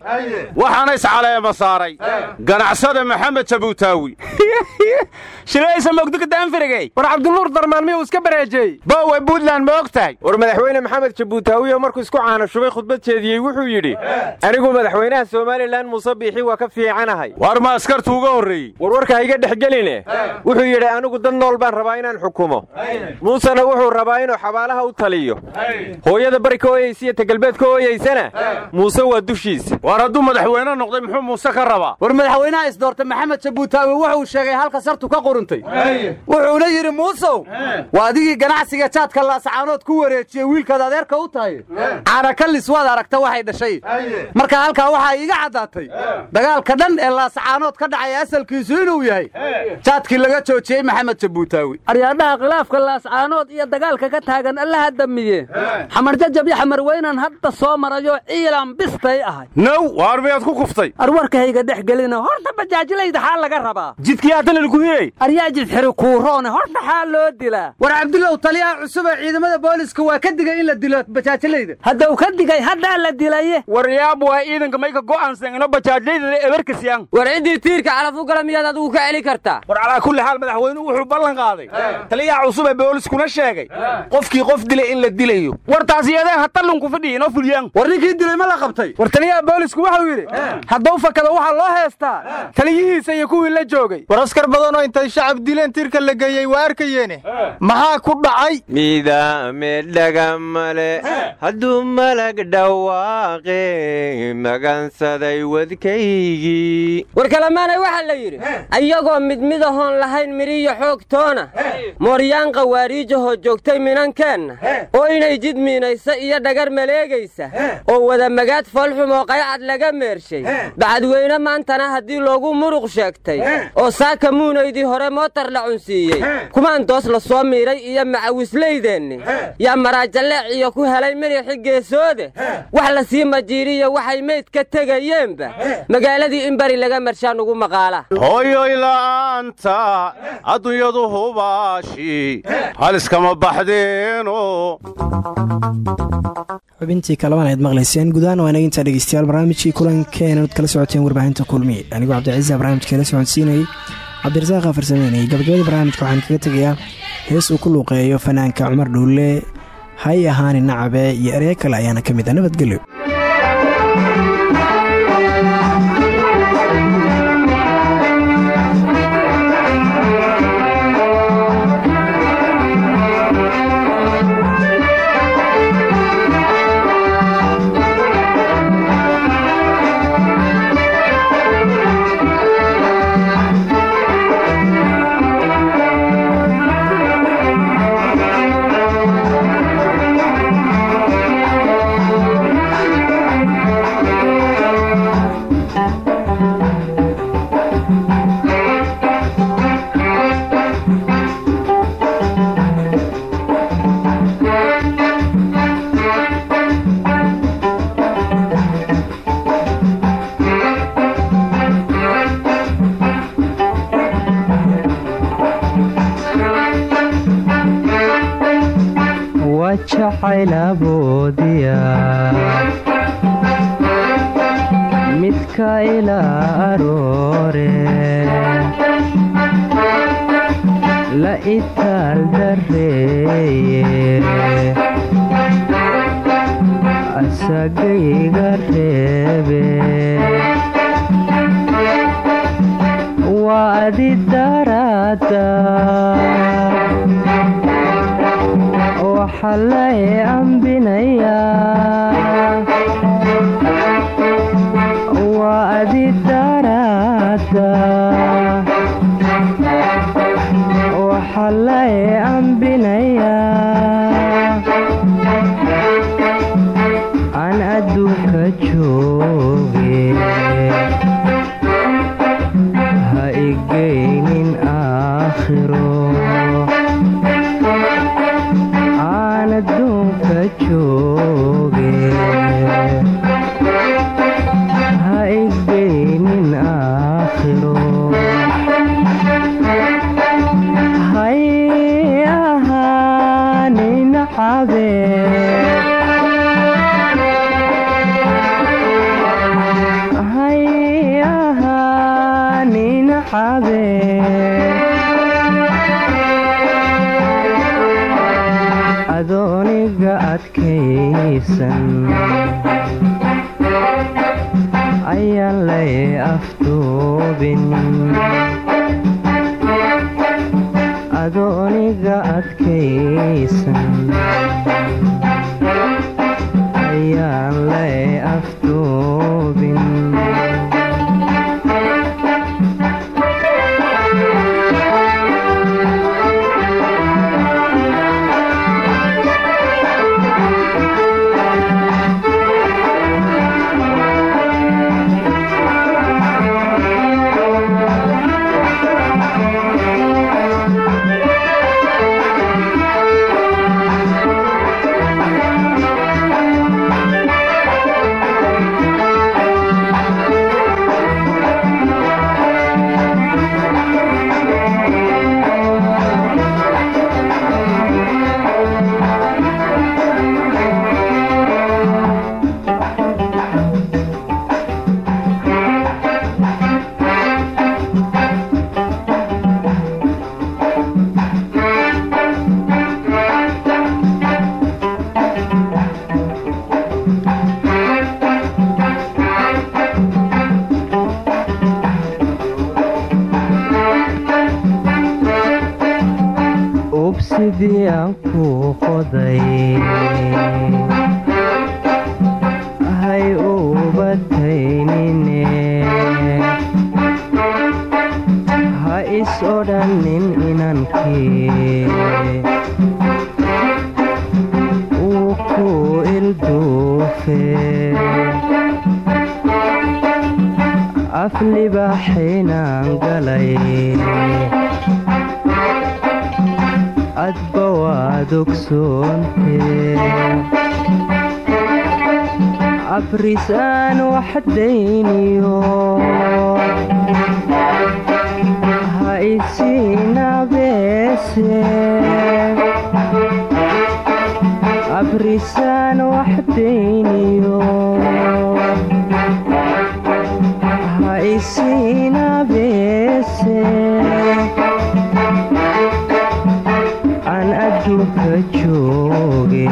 S17: Waxaana iscaleema saaray. Ganacsada maxamed jabuutaawi
S15: shilaysa mogduka daanfirigey war cabdinuur darmaan miyuu iska bareejeeyey
S17: bowe puntland ma og tahay
S19: war madaxweyne maxamed jabuutaawiyo markuu isku caano shubay khudbad jeediyey wuxuu yidhi anigu madaxweynaha somalilan muuse biixi waa ka fiicanahay.
S17: Waar ma askartu uga horreeyey.
S19: Warwarka iga dhex geline. Wuxuu yidhi anigu dad nool baan rabaa inaan xukumo. Muusena wuxuu rabaa inuu xabaalaha u taliyo. Hooyada bari ka ooyeysa iyo tagalbeed ka ooyeysana muuse waa dushiisa.
S17: Waar hadduu madaxweyne noqday muxuu muuse ka rabaa?
S20: War madaxweynaha isdoortay maxamed jabuutaawi wuxuu sheegay halka sartu ka quruntay wuxuuna yidhi muusow waa adigii ganacsiga jaadka laascaanood ku wareejiyey wiilkaad adeerka u tahay. Caanakallis waad aragta waxay dhashay. Marka halkaa waxaa iiga caddaatay. Dagaalka dhan ee laascaanood ka dhacay asalkiisu inuu yahay jaadkii laga joojiyey maxamed jabuutaawi.
S19: Aryaadhaha khilaafka laascaanood iyo dagaalka ka taagan allaha damiye. Xamar jajab iyo xamar weynan hadda soo marayo ciilan bistay ahay.
S17: Naw waar miyaad ku kuftay?
S19: Arwarkahayga dhex gelina horta bajaajilayda xaa laga rabaa
S12: jidkii haddana lagu hirey
S15: aryaa jidxiri kuuroone hor dhaxaa loo dilaa?
S20: War cabdillow taliyaha cusub ee ciidamada booliska waa ka digay in la dilo bajaajilayda
S15: haddau ka digay haddaa la dilaye.
S12: War yaab waa ciidanka mayka go'aansan ino bajaajlaydana eberkasiyaan
S15: war ciddii tiirka calaf u gala miyaad adigu ka celi kartaa?
S12: War calaa kulli xaal madaxweynuhu wuxuu ballan qaaday. Taliyaha cusub ee booliskuna sheegay. Qofkii qof dilay in la dilayo. War taasiyadeen ha tallunku fadhiya inoo fuliyaan
S20: war ninkii dilay ma la qabtay.
S15: War taliyaha boolisku waxau yidhi hadduu fakado waxaa loo heestaa taliyihiisa iyo kuwii la joogay.
S18: War askar badanoo intay shacab dileen tiirka la geeyey waa arkayeene. Maxaa ku dhacay?
S19: Midaame dhagamale hadduu malag dhawaaqe magansaday wadkaygii.
S15: War kalamaanay waxaa la yidhi ayagoo mid midahoon lahayn midhiyo xoogtoona mooryaan qawaariijahoo joogtay minankeenna oo inay jid miinaysa iyo dhagar maleegaysa oo wada magaad foolxumoo qaycad laga meershay. Bacadweyne maantana haddii loogu muruq sheegtay oo saaka muunaydii hore mootar la cunsiiyey. Kumaan doos la soo miiray iyo macawislaydeenni yaa maraajalleec iyo ku helay midixi geesoode wax la sii majiiriyo waxay meyd ka tegayeenba. Magaaladii in bari laga marshaan ugu maqaala.
S17: Hooyoy la'aanta adduunyadu hubaashi. Haliskama baxdeeno.
S10: Xubintii kalaban aad maqlayseen gudahaan waa inaga intaa dhegeystayaal barnaamijkii kulankeena ad kala socoteen warbaahinta kulmiye. Anigoo cabdiciisa barnaamijka la socodsiinayay cabdirasaaq farsameynayay gabagabadii barnaamijka waxaan kaga tegayaa hees uu ku luuqeeyo fanaanka cumar dhuulle hay ahaani nacabe iyo erey kale ayaana ka mid ah nabadgelyo
S21: adooniga adkaysan. Ayaan lay
S10: adduunka jooge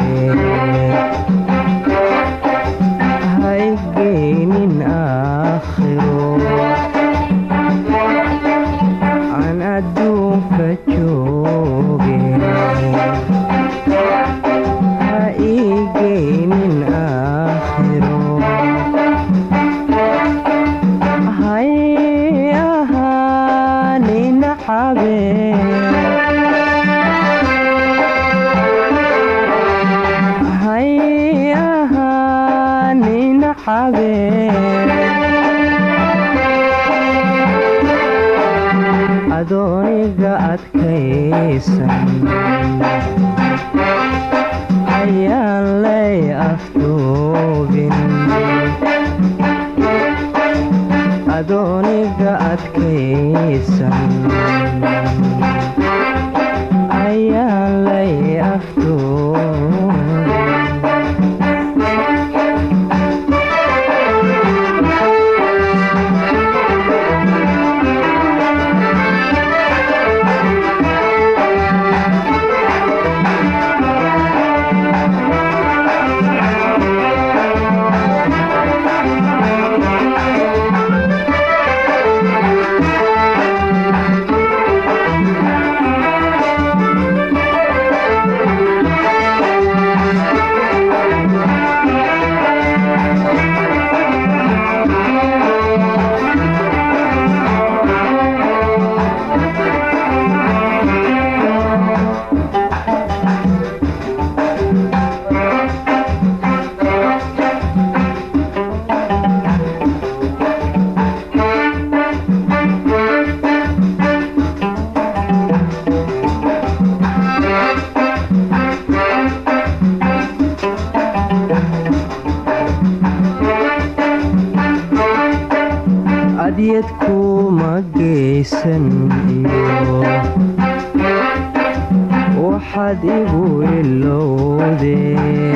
S10: waxaad igu ilowdeen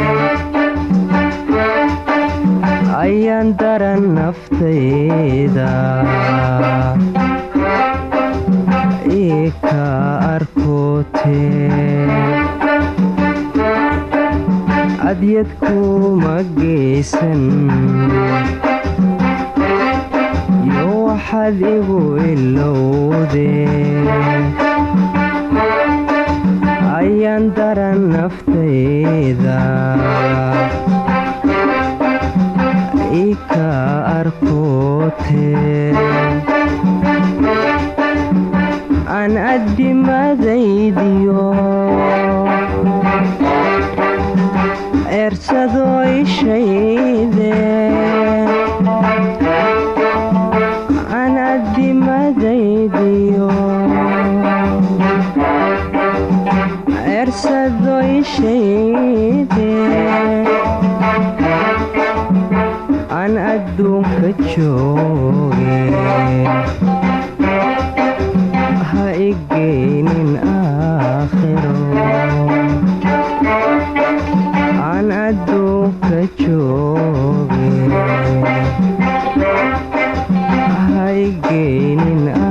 S10: ayaan daran naftayda ii ka arkooteen adyad kuma geysan iyo ayaan daran naftayda ii ka arkooteen aan addimadaydiyo eersadoo ishaydeen aan ha igeynin aakhiro